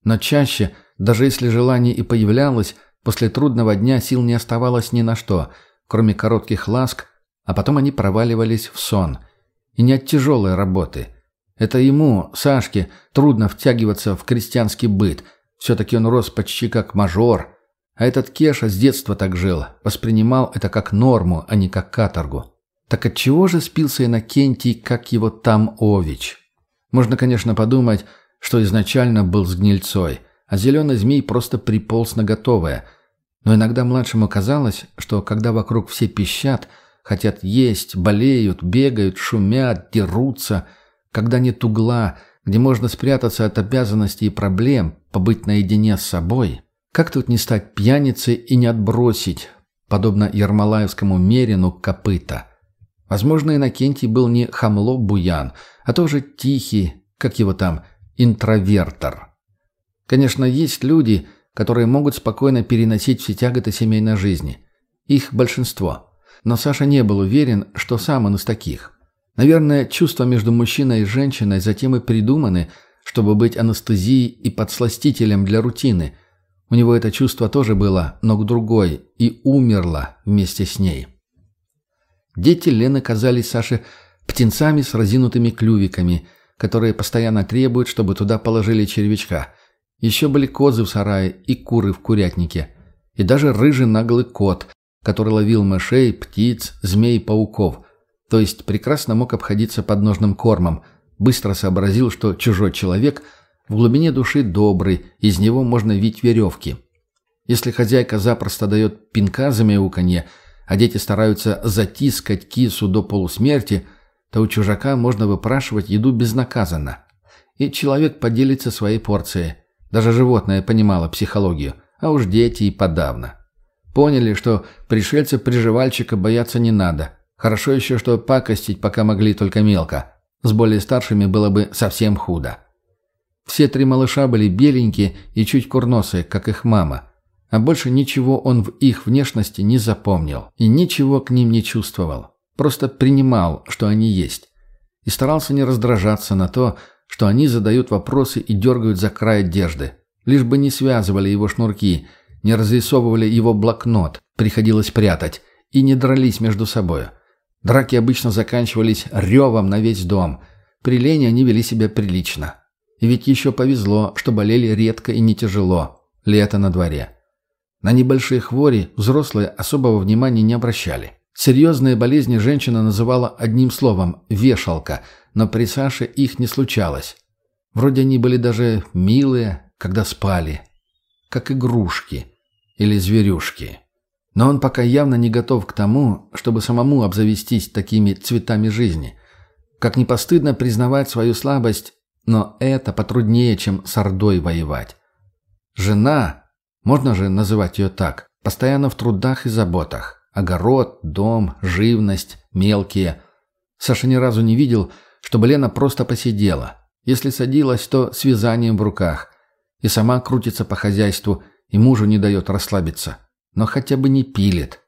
Но чаще, даже если желание и появлялось, после трудного дня сил не оставалось ни на что, кроме коротких ласк, а потом они проваливались в сон. И не от тяжелой работы. Это ему, Сашке, трудно втягиваться в крестьянский быт – все-таки он рос почти как мажор. А этот Кеша с детства так жил, воспринимал это как норму, а не как каторгу. Так от чего же спился Иннокентий, как его там Ович? Можно, конечно, подумать, что изначально был с гнильцой, а зеленый змей просто приполз на готовое. Но иногда младшему казалось, что когда вокруг все пищат, хотят есть, болеют, бегают, шумят, дерутся, когда нет угла – где можно спрятаться от обязанностей и проблем, побыть наедине с собой. Как тут не стать пьяницей и не отбросить, подобно Ермолаевскому мерину, копыта? Возможно, Иннокентий был не хамло-буян, а тоже тихий, как его там, интровертор. Конечно, есть люди, которые могут спокойно переносить все тяготы семейной жизни. Их большинство. Но Саша не был уверен, что сам он из таких. Наверное, чувства между мужчиной и женщиной затем и придуманы, чтобы быть анестезией и подсластителем для рутины. У него это чувство тоже было, но к другой, и умерло вместе с ней. Дети Лены казались Саше птенцами с разинутыми клювиками, которые постоянно требуют, чтобы туда положили червячка. Еще были козы в сарае и куры в курятнике. И даже рыжий наглый кот, который ловил мышей, птиц, змей, пауков. То есть прекрасно мог обходиться подножным кормом. Быстро сообразил, что чужой человек в глубине души добрый, из него можно вить веревки. Если хозяйка запросто дает пинка за мяуканье, а дети стараются затискать кису до полусмерти, то у чужака можно выпрашивать еду безнаказанно. И человек поделится своей порцией. Даже животное понимало психологию, а уж дети и подавно. Поняли, что пришельца-приживальщика бояться не надо. Хорошо еще, что пакостить пока могли только мелко. С более старшими было бы совсем худо. Все три малыша были беленькие и чуть курносые, как их мама. А больше ничего он в их внешности не запомнил и ничего к ним не чувствовал. Просто принимал, что они есть. И старался не раздражаться на то, что они задают вопросы и дергают за край одежды. Лишь бы не связывали его шнурки, не разрисовывали его блокнот, приходилось прятать, и не дрались между собой. Драки обычно заканчивались ревом на весь дом. При лени они вели себя прилично. И ведь еще повезло, что болели редко и не тяжело. Лето на дворе. На небольшие хвори взрослые особого внимания не обращали. Серьезные болезни женщина называла одним словом «вешалка», но при Саше их не случалось. Вроде они были даже милые, когда спали. Как игрушки или зверюшки. Но он пока явно не готов к тому, чтобы самому обзавестись такими цветами жизни. Как не постыдно признавать свою слабость, но это потруднее, чем с Ордой воевать. Жена, можно же называть ее так, постоянно в трудах и заботах. Огород, дом, живность, мелкие. Саша ни разу не видел, чтобы Лена просто посидела. Если садилась, то с вязанием в руках. И сама крутится по хозяйству, и мужу не дает расслабиться. Но хотя бы не пилит.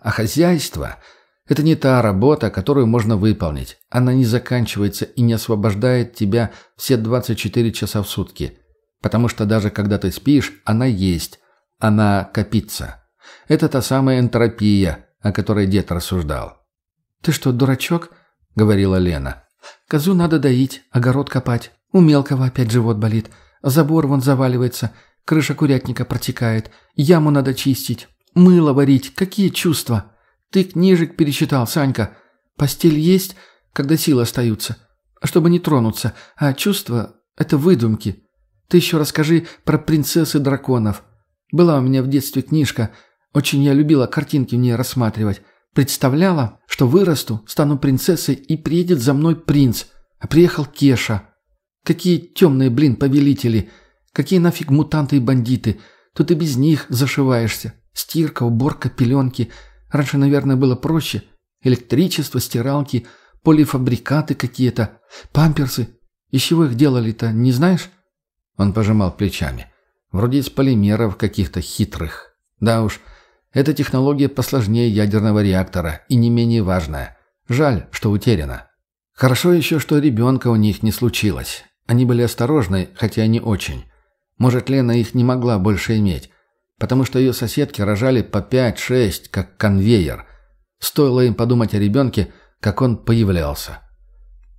А хозяйство – это не та работа, которую можно выполнить. Она не заканчивается и не освобождает тебя все 24 часа в сутки. Потому что даже когда ты спишь, она есть. Она копится. Это та самая энтропия, о которой дед рассуждал. «Ты что, дурачок?» — говорила Лена. «Козу надо доить, огород копать. У мелкого опять живот болит. Забор вон заваливается, крыша курятника протекает. Яму надо чистить. Мыло варить. Какие чувства? Ты книжек перечитал, Санька. Постель есть, когда силы остаются. Чтобы не тронуться. А чувства — это выдумки. Ты еще расскажи про принцессы драконов. Была у меня в детстве книжка — очень я любила картинки в ней рассматривать. Представляла, что вырасту, стану принцессой и приедет за мной принц. А приехал Кеша. Какие темные, блин, повелители. Какие нафиг мутанты и бандиты. Тут и без них зашиваешься. Стирка, уборка, пеленки. Раньше, наверное, было проще. Электричество, стиралки, полифабрикаты какие-то, памперсы. Из чего их делали-то, не знаешь?» Он пожимал плечами. Вроде из полимеров каких-то хитрых. Да уж, эта технология посложнее ядерного реактора и не менее важная. Жаль, что утеряна. Хорошо еще, что ребенка у них не случилось. Они были осторожны, хотя не очень. Может, Лена их не могла больше иметь, потому что ее соседки рожали по 5-6, как конвейер. Стоило им подумать о ребенке, как он появлялся.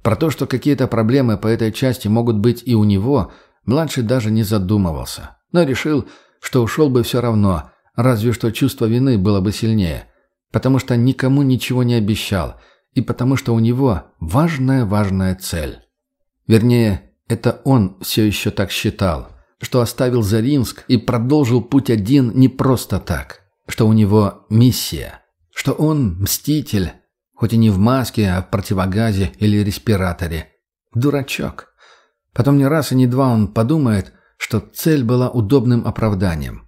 Про то, что какие-то проблемы по этой части могут быть и у него, младший даже не задумывался. Но решил, что ушел бы все равно – Разве что чувство вины было бы сильнее. Потому что никому ничего не обещал. И потому что у него важная-важная цель. Вернее, это он все еще так считал. Что оставил Заринск и продолжил путь один не просто так. Что у него миссия. Что он мститель. Хоть и не в маске, а в противогазе или респираторе. Дурачок. Потом не раз и не два он подумает, что цель была удобным оправданием.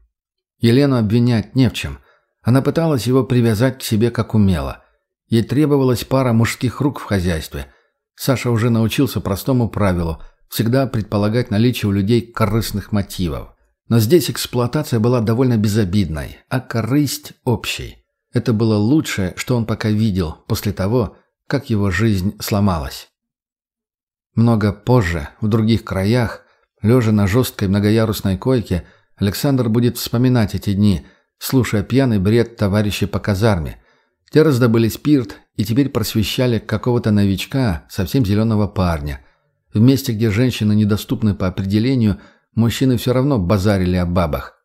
Елену обвинять не в чем. Она пыталась его привязать к себе как умела. Ей требовалась пара мужских рук в хозяйстве. Саша уже научился простому правилу – всегда предполагать наличие у людей корыстных мотивов. Но здесь эксплуатация была довольно безобидной, а корысть – общей. Это было лучшее, что он пока видел после того, как его жизнь сломалась. Много позже, в других краях, лежа на жесткой многоярусной койке – Александр будет вспоминать эти дни, слушая пьяный бред товарищей по казарме. Те раздобыли спирт и теперь просвещали какого-то новичка, совсем зеленого парня. В месте, где женщины недоступны по определению, мужчины все равно базарили о бабах.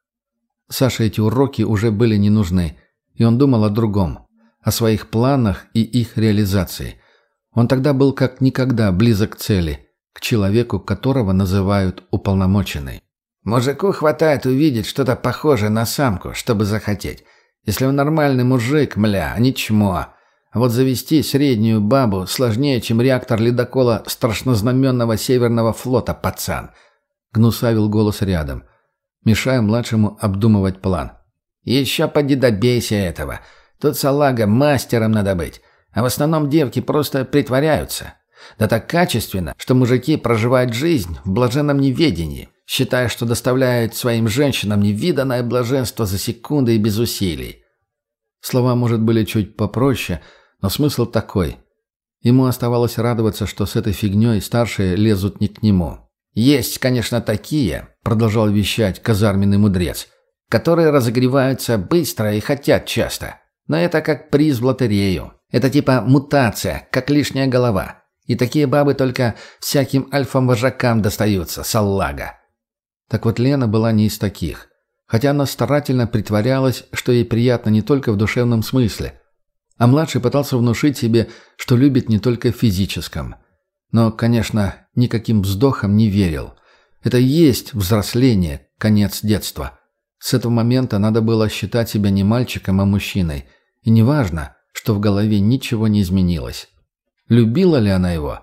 Саше эти уроки уже были не нужны, и он думал о другом, о своих планах и их реализации. Он тогда был как никогда близок к цели, к человеку, которого называют уполномоченный. Мужику хватает увидеть что-то похожее на самку, чтобы захотеть. Если он нормальный мужик, мля, а не чмо. А вот завести среднюю бабу сложнее, чем реактор ледокола страшнознаменного Северного флота, пацан. Гнусавил голос рядом, мешая младшему обдумывать план. Еще поди добейся этого. Тут салага мастером надо быть. А в основном девки просто притворяются. Да так качественно, что мужики проживают жизнь в блаженном неведении, считая, что доставляют своим женщинам невиданное блаженство за секунды и без усилий. Слова, может, были чуть попроще, но смысл такой. Ему оставалось радоваться, что с этой фигней старшие лезут не к нему. «Есть, конечно, такие», — продолжал вещать казарменный мудрец, «которые разогреваются быстро и хотят часто. Но это как приз в лотерею. Это типа мутация, как лишняя голова. И такие бабы только всяким альфам-вожакам достаются, салага. Так вот Лена была не из таких. Хотя она старательно притворялась, что ей приятно не только в душевном смысле. А младший пытался внушить себе, что любит не только в физическом. Но, конечно, никаким вздохом не верил. Это есть взросление, конец детства. С этого момента надо было считать себя не мальчиком, а мужчиной. И неважно, что в голове ничего не изменилось. Любила ли она его?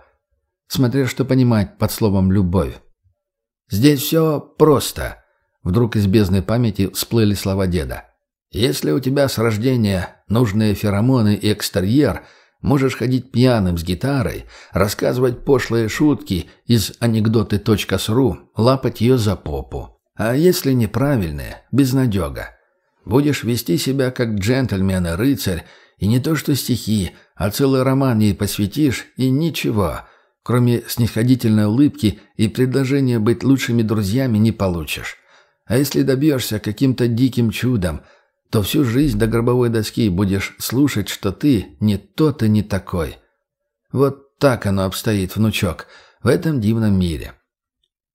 Смотря что понимать под словом «любовь». «Здесь все просто», — вдруг из бездной памяти всплыли слова деда. «Если у тебя с рождения нужные феромоны и экстерьер, можешь ходить пьяным с гитарой, рассказывать пошлые шутки из анекдоты.сру, лапать ее за попу. А если неправильные, безнадега. Будешь вести себя как джентльмен и рыцарь, и не то что стихи, а целый роман ей посвятишь, и ничего, кроме снисходительной улыбки и предложения быть лучшими друзьями, не получишь. А если добьешься каким-то диким чудом, то всю жизнь до гробовой доски будешь слушать, что ты не тот и не такой. Вот так оно обстоит, внучок, в этом дивном мире.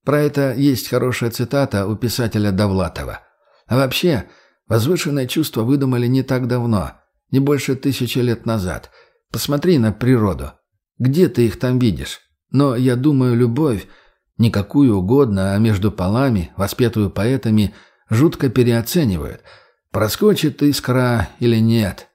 Про это есть хорошая цитата у писателя Довлатова. А вообще, возвышенное чувство выдумали не так давно – не больше тысячи лет назад. Посмотри на природу. Где ты их там видишь? Но, я думаю, любовь, не какую угодно, а между полами, воспетую поэтами, жутко переоценивают. Проскочит искра или нет.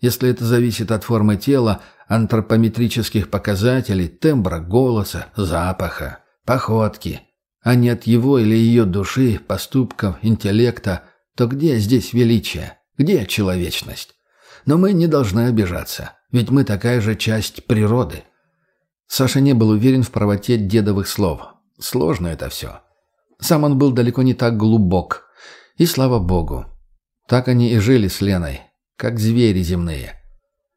Если это зависит от формы тела, антропометрических показателей, тембра голоса, запаха, походки, а не от его или ее души, поступков, интеллекта, то где здесь величие? Где человечность? Но мы не должны обижаться, ведь мы такая же часть природы. Саша не был уверен в правоте дедовых слов. Сложно это все. Сам он был далеко не так глубок. И слава богу. Так они и жили с Леной, как звери земные.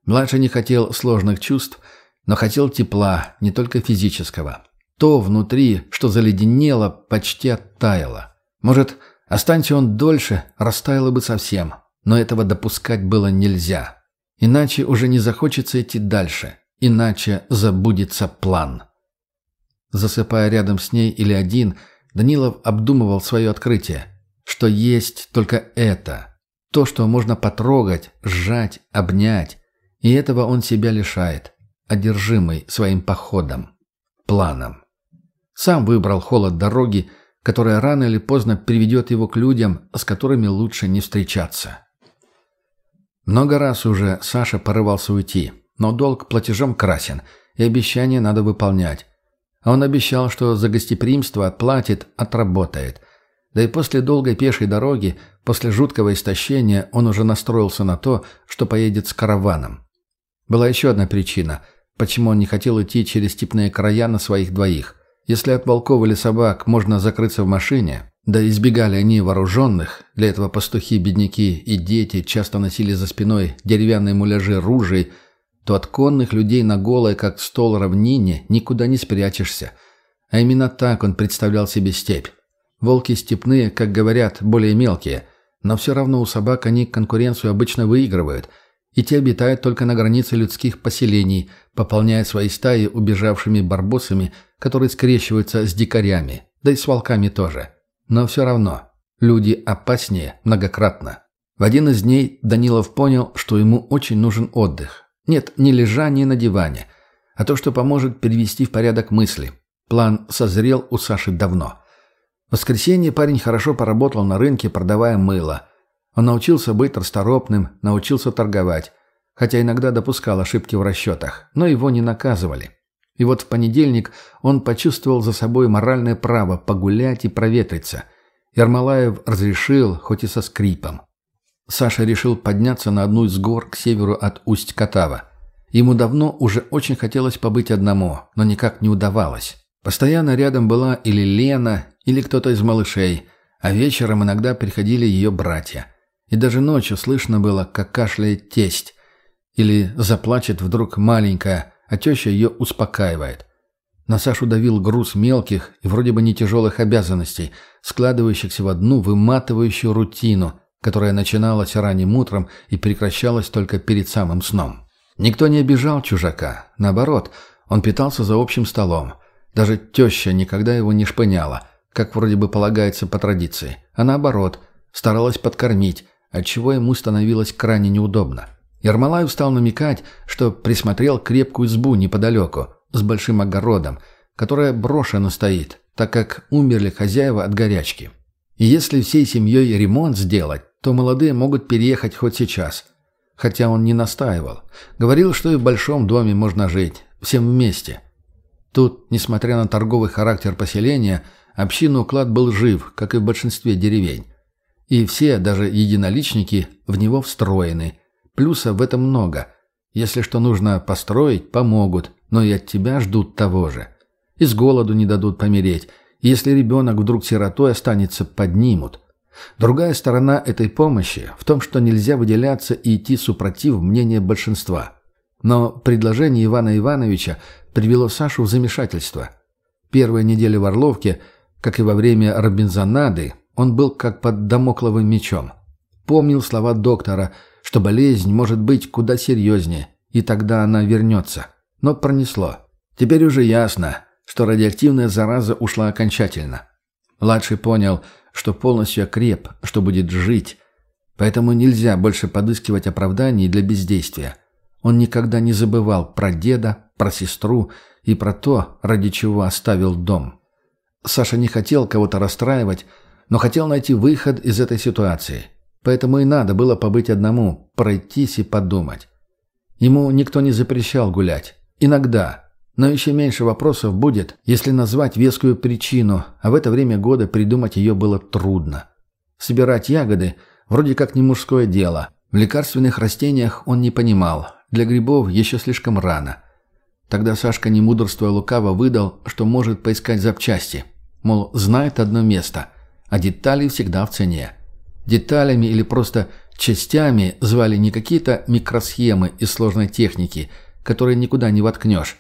Младший не хотел сложных чувств, но хотел тепла, не только физического. То внутри, что заледенело, почти оттаяло. Может, останься он дольше, растаяло бы совсем. Но этого допускать было нельзя. Иначе уже не захочется идти дальше. Иначе забудется план. Засыпая рядом с ней или один, Данилов обдумывал свое открытие. Что есть только это. То, что можно потрогать, сжать, обнять. И этого он себя лишает. Одержимый своим походом. Планом. Сам выбрал холод дороги, которая рано или поздно приведет его к людям, с которыми лучше не встречаться. Много раз уже Саша порывался уйти, но долг платежом красен, и обещание надо выполнять. А он обещал, что за гостеприимство отплатит, отработает. Да и после долгой пешей дороги, после жуткого истощения, он уже настроился на то, что поедет с караваном. Была еще одна причина, почему он не хотел идти через степные края на своих двоих. Если от волков или собак можно закрыться в машине, да избегали они вооруженных, для этого пастухи, бедняки и дети часто носили за спиной деревянные муляжи ружей, то от конных людей на голой, как стол равнине, никуда не спрячешься. А именно так он представлял себе степь. Волки степные, как говорят, более мелкие, но все равно у собак они конкуренцию обычно выигрывают, и те обитают только на границе людских поселений, пополняя свои стаи убежавшими барбосами, которые скрещиваются с дикарями, да и с волками тоже. Но все равно, люди опаснее многократно. В один из дней Данилов понял, что ему очень нужен отдых. Нет, не лежание на диване, а то, что поможет перевести в порядок мысли. План созрел у Саши давно. Воскресенье парень хорошо поработал на рынке, продавая мыло. Он научился быть расторопным, научился торговать, хотя иногда допускал ошибки в расчетах, но его не наказывали. И вот в понедельник он почувствовал за собой моральное право погулять и проветриться. Ермолаев разрешил, хоть и со скрипом. Саша решил подняться на одну из гор к северу от Усть-Катава. Ему давно уже очень хотелось побыть одному, но никак не удавалось. Постоянно рядом была или Лена, или кто-то из малышей, а вечером иногда приходили ее братья. И даже ночью слышно было, как кашляет тесть. Или заплачет вдруг маленькая, а теща ее успокаивает. На Сашу давил груз мелких и вроде бы не тяжелых обязанностей, складывающихся в одну выматывающую рутину, которая начиналась ранним утром и прекращалась только перед самым сном. Никто не обижал чужака. Наоборот, он питался за общим столом. Даже теща никогда его не шпыняла, как вроде бы полагается по традиции, а наоборот, старалась подкормить, отчего ему становилось крайне неудобно. Ермолаев стал намекать, что присмотрел крепкую избу неподалеку, с большим огородом, которая брошена стоит, так как умерли хозяева от горячки. И если всей семьей ремонт сделать, то молодые могут переехать хоть сейчас. Хотя он не настаивал. Говорил, что и в большом доме можно жить, всем вместе. Тут, несмотря на торговый характер поселения, общинный уклад был жив, как и в большинстве деревень. И все, даже единоличники, в него встроены. Плюсов в этом много. Если что нужно построить, помогут, но и от тебя ждут того же. И с голоду не дадут помереть. Если ребенок вдруг сиротой останется, поднимут. Другая сторона этой помощи в том, что нельзя выделяться и идти супротив мнения большинства. Но предложение Ивана Ивановича привело Сашу в замешательство. Первые недели в Орловке, как и во время Робинзонады, он был как под домокловым мечом. Помнил слова доктора, что болезнь может быть куда серьезнее, и тогда она вернется. Но пронесло. Теперь уже ясно, что радиоактивная зараза ушла окончательно. Младший понял, что полностью окреп, что будет жить. Поэтому нельзя больше подыскивать оправданий для бездействия. Он никогда не забывал про деда, про сестру и про то, ради чего оставил дом. Саша не хотел кого-то расстраивать, но хотел найти выход из этой ситуации. Поэтому и надо было побыть одному, пройтись и подумать. Ему никто не запрещал гулять. Иногда, но еще меньше вопросов будет, если назвать вескую причину, а в это время года придумать ее было трудно. Собирать ягоды вроде как не мужское дело. В лекарственных растениях он не понимал. Для грибов еще слишком рано. Тогда Сашка, не мудрствуя лукаво, выдал, что может поискать запчасти. Мол, знает одно место, а детали всегда в цене. Деталями или просто частями звали не какие-то микросхемы из сложной техники, которые никуда не воткнешь,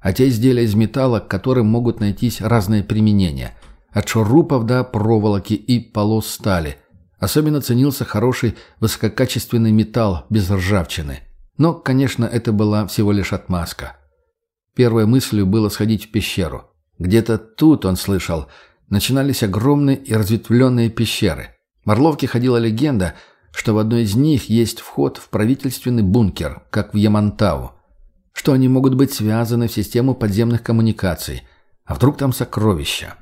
а те изделия из металла, к которым могут найтись разные применения. От шурупов до проволоки и полос стали. Особенно ценился хороший высококачественный металл без ржавчины. Но, конечно, это была всего лишь отмазка. Первой мыслью было сходить в пещеру. Где-то тут, он слышал, начинались огромные и разветвленные пещеры. В Орловке ходила легенда, что в одной из них есть вход в правительственный бункер, как в Ямантау что они могут быть связаны в систему подземных коммуникаций. А вдруг там сокровища?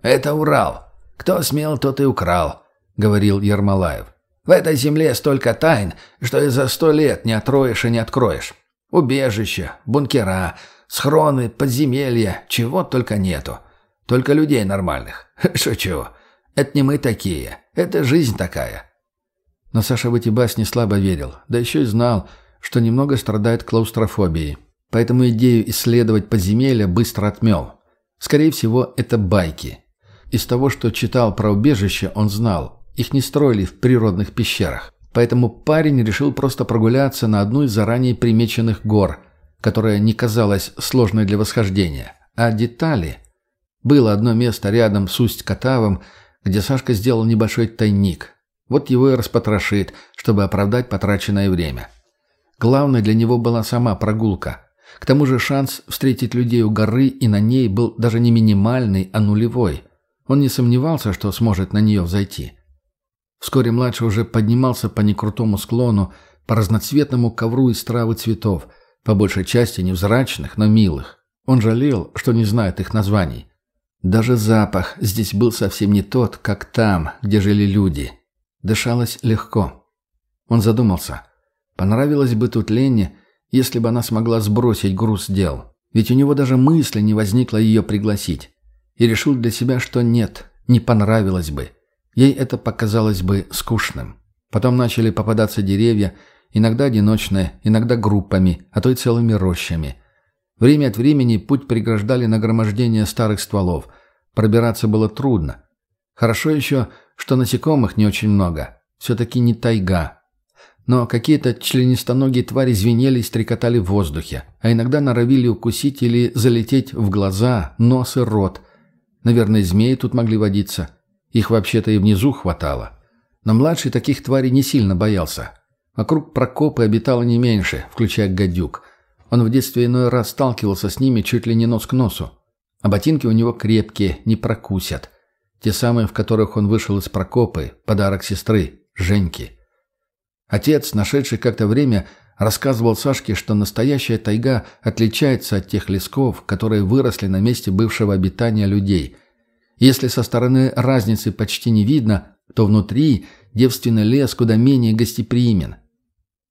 «Это Урал. Кто смел, тот и украл», — говорил Ермолаев. «В этой земле столько тайн, что и за сто лет не отроешь и не откроешь. Убежища, бункера, схроны, подземелья, чего только нету. Только людей нормальных. Шучу. Это не мы такие. Это жизнь такая». Но Саша в эти басни слабо верил, да еще и знал, что немного страдает клаустрофобией. Поэтому идею исследовать подземелья быстро отмел. Скорее всего, это байки. Из того, что читал про убежище, он знал. Их не строили в природных пещерах. Поэтому парень решил просто прогуляться на одну из заранее примеченных гор, которая не казалась сложной для восхождения. А детали... Было одно место рядом с Усть-Катавом, где Сашка сделал небольшой тайник. Вот его и распотрошит, чтобы оправдать потраченное время. Главной для него была сама прогулка. К тому же шанс встретить людей у горы и на ней был даже не минимальный, а нулевой. Он не сомневался, что сможет на нее взойти. Вскоре младший уже поднимался по некрутому склону, по разноцветному ковру из травы цветов, по большей части невзрачных, но милых. Он жалел, что не знает их названий. Даже запах здесь был совсем не тот, как там, где жили люди. Дышалось легко. Он задумался. Понравилось бы тут Лене, если бы она смогла сбросить груз дел. Ведь у него даже мысли не возникло ее пригласить. И решил для себя, что нет, не понравилось бы. Ей это показалось бы скучным. Потом начали попадаться деревья, иногда одиночные, иногда группами, а то и целыми рощами. Время от времени путь преграждали нагромождение старых стволов. Пробираться было трудно. Хорошо еще, что насекомых не очень много. Все-таки не тайга. Но какие-то членистоногие твари звенели и стрекотали в воздухе, а иногда норовили укусить или залететь в глаза, нос и рот. Наверное, змеи тут могли водиться. Их вообще-то и внизу хватало. Но младший таких тварей не сильно боялся. Вокруг Прокопы обитало не меньше, включая гадюк. Он в детстве иной раз сталкивался с ними чуть ли не нос к носу. А ботинки у него крепкие, не прокусят. Те самые, в которых он вышел из Прокопы, подарок сестры, Женьки. Отец, нашедший как-то время, рассказывал Сашке, что настоящая тайга отличается от тех лесков, которые выросли на месте бывшего обитания людей – если со стороны разницы почти не видно, то внутри девственный лес куда менее гостеприимен.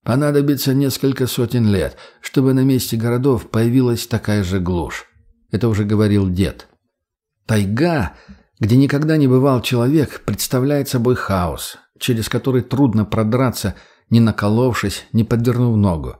Понадобится несколько сотен лет, чтобы на месте городов появилась такая же глушь. Это уже говорил дед. Тайга, где никогда не бывал человек, представляет собой хаос, через который трудно продраться, не наколовшись, не подвернув ногу.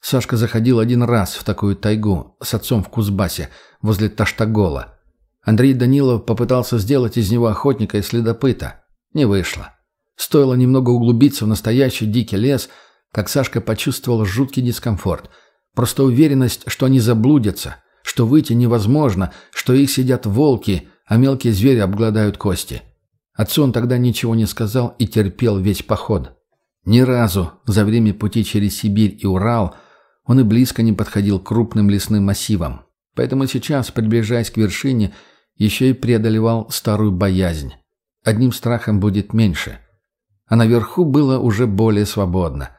Сашка заходил один раз в такую тайгу с отцом в Кузбассе, возле Таштагола. Андрей Данилов попытался сделать из него охотника и следопыта. Не вышло. Стоило немного углубиться в настоящий дикий лес, как Сашка почувствовал жуткий дискомфорт. Просто уверенность, что они заблудятся, что выйти невозможно, что их сидят волки, а мелкие звери обгладают кости. Отцу он тогда ничего не сказал и терпел весь поход. Ни разу за время пути через Сибирь и Урал он и близко не подходил к крупным лесным массивам. Поэтому сейчас, приближаясь к вершине, еще и преодолевал старую боязнь. Одним страхом будет меньше. А наверху было уже более свободно.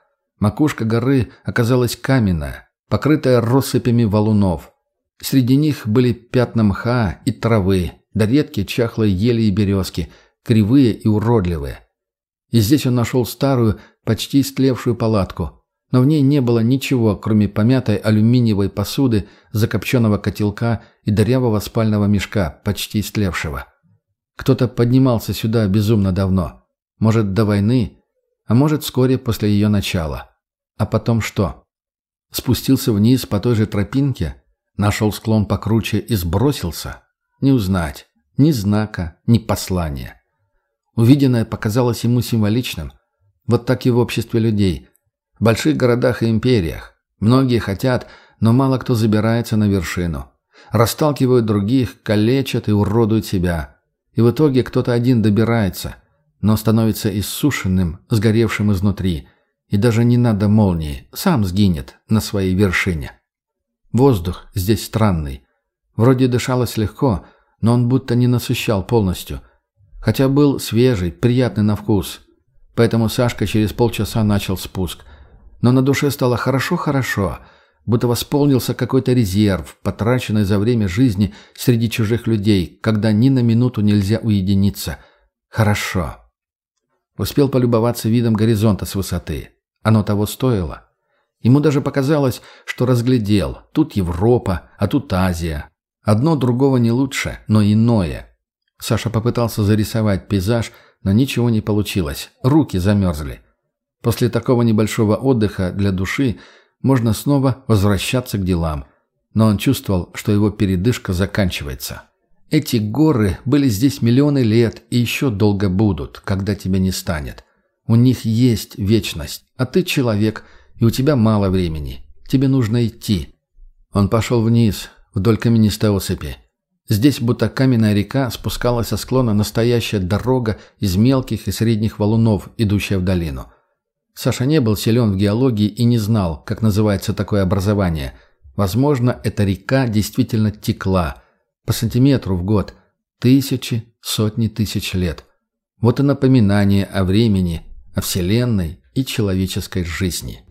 Макушка горы оказалась каменная, покрытая россыпями валунов. Среди них были пятна мха и травы, да редкие чахлые ели и березки, кривые и уродливые. И здесь он нашел старую, почти истлевшую палатку – но в ней не было ничего, кроме помятой алюминиевой посуды, закопченного котелка и дырявого спального мешка, почти истлевшего. Кто-то поднимался сюда безумно давно. Может, до войны, а может, вскоре после ее начала. А потом что? Спустился вниз по той же тропинке, нашел склон покруче и сбросился? Не узнать. Ни знака, ни послания. Увиденное показалось ему символичным. Вот так и в обществе людей – в больших городах и империях. Многие хотят, но мало кто забирается на вершину. Расталкивают других, калечат и уродуют себя. И в итоге кто-то один добирается, но становится иссушенным, сгоревшим изнутри. И даже не надо молнии, сам сгинет на своей вершине. Воздух здесь странный. Вроде дышалось легко, но он будто не насыщал полностью. Хотя был свежий, приятный на вкус. Поэтому Сашка через полчаса начал спуск – но на душе стало хорошо-хорошо, будто восполнился какой-то резерв, потраченный за время жизни среди чужих людей, когда ни на минуту нельзя уединиться. Хорошо. Успел полюбоваться видом горизонта с высоты. Оно того стоило. Ему даже показалось, что разглядел. Тут Европа, а тут Азия. Одно другого не лучше, но иное. Саша попытался зарисовать пейзаж, но ничего не получилось. Руки замерзли. После такого небольшого отдыха для души можно снова возвращаться к делам. Но он чувствовал, что его передышка заканчивается. Эти горы были здесь миллионы лет и еще долго будут, когда тебя не станет. У них есть вечность, а ты человек, и у тебя мало времени. Тебе нужно идти. Он пошел вниз, вдоль каменистой осыпи. Здесь, будто каменная река, спускалась со склона настоящая дорога из мелких и средних валунов, идущая в долину. Саша не был силен в геологии и не знал, как называется такое образование. Возможно, эта река действительно текла. По сантиметру в год. Тысячи, сотни тысяч лет. Вот и напоминание о времени, о Вселенной и человеческой жизни.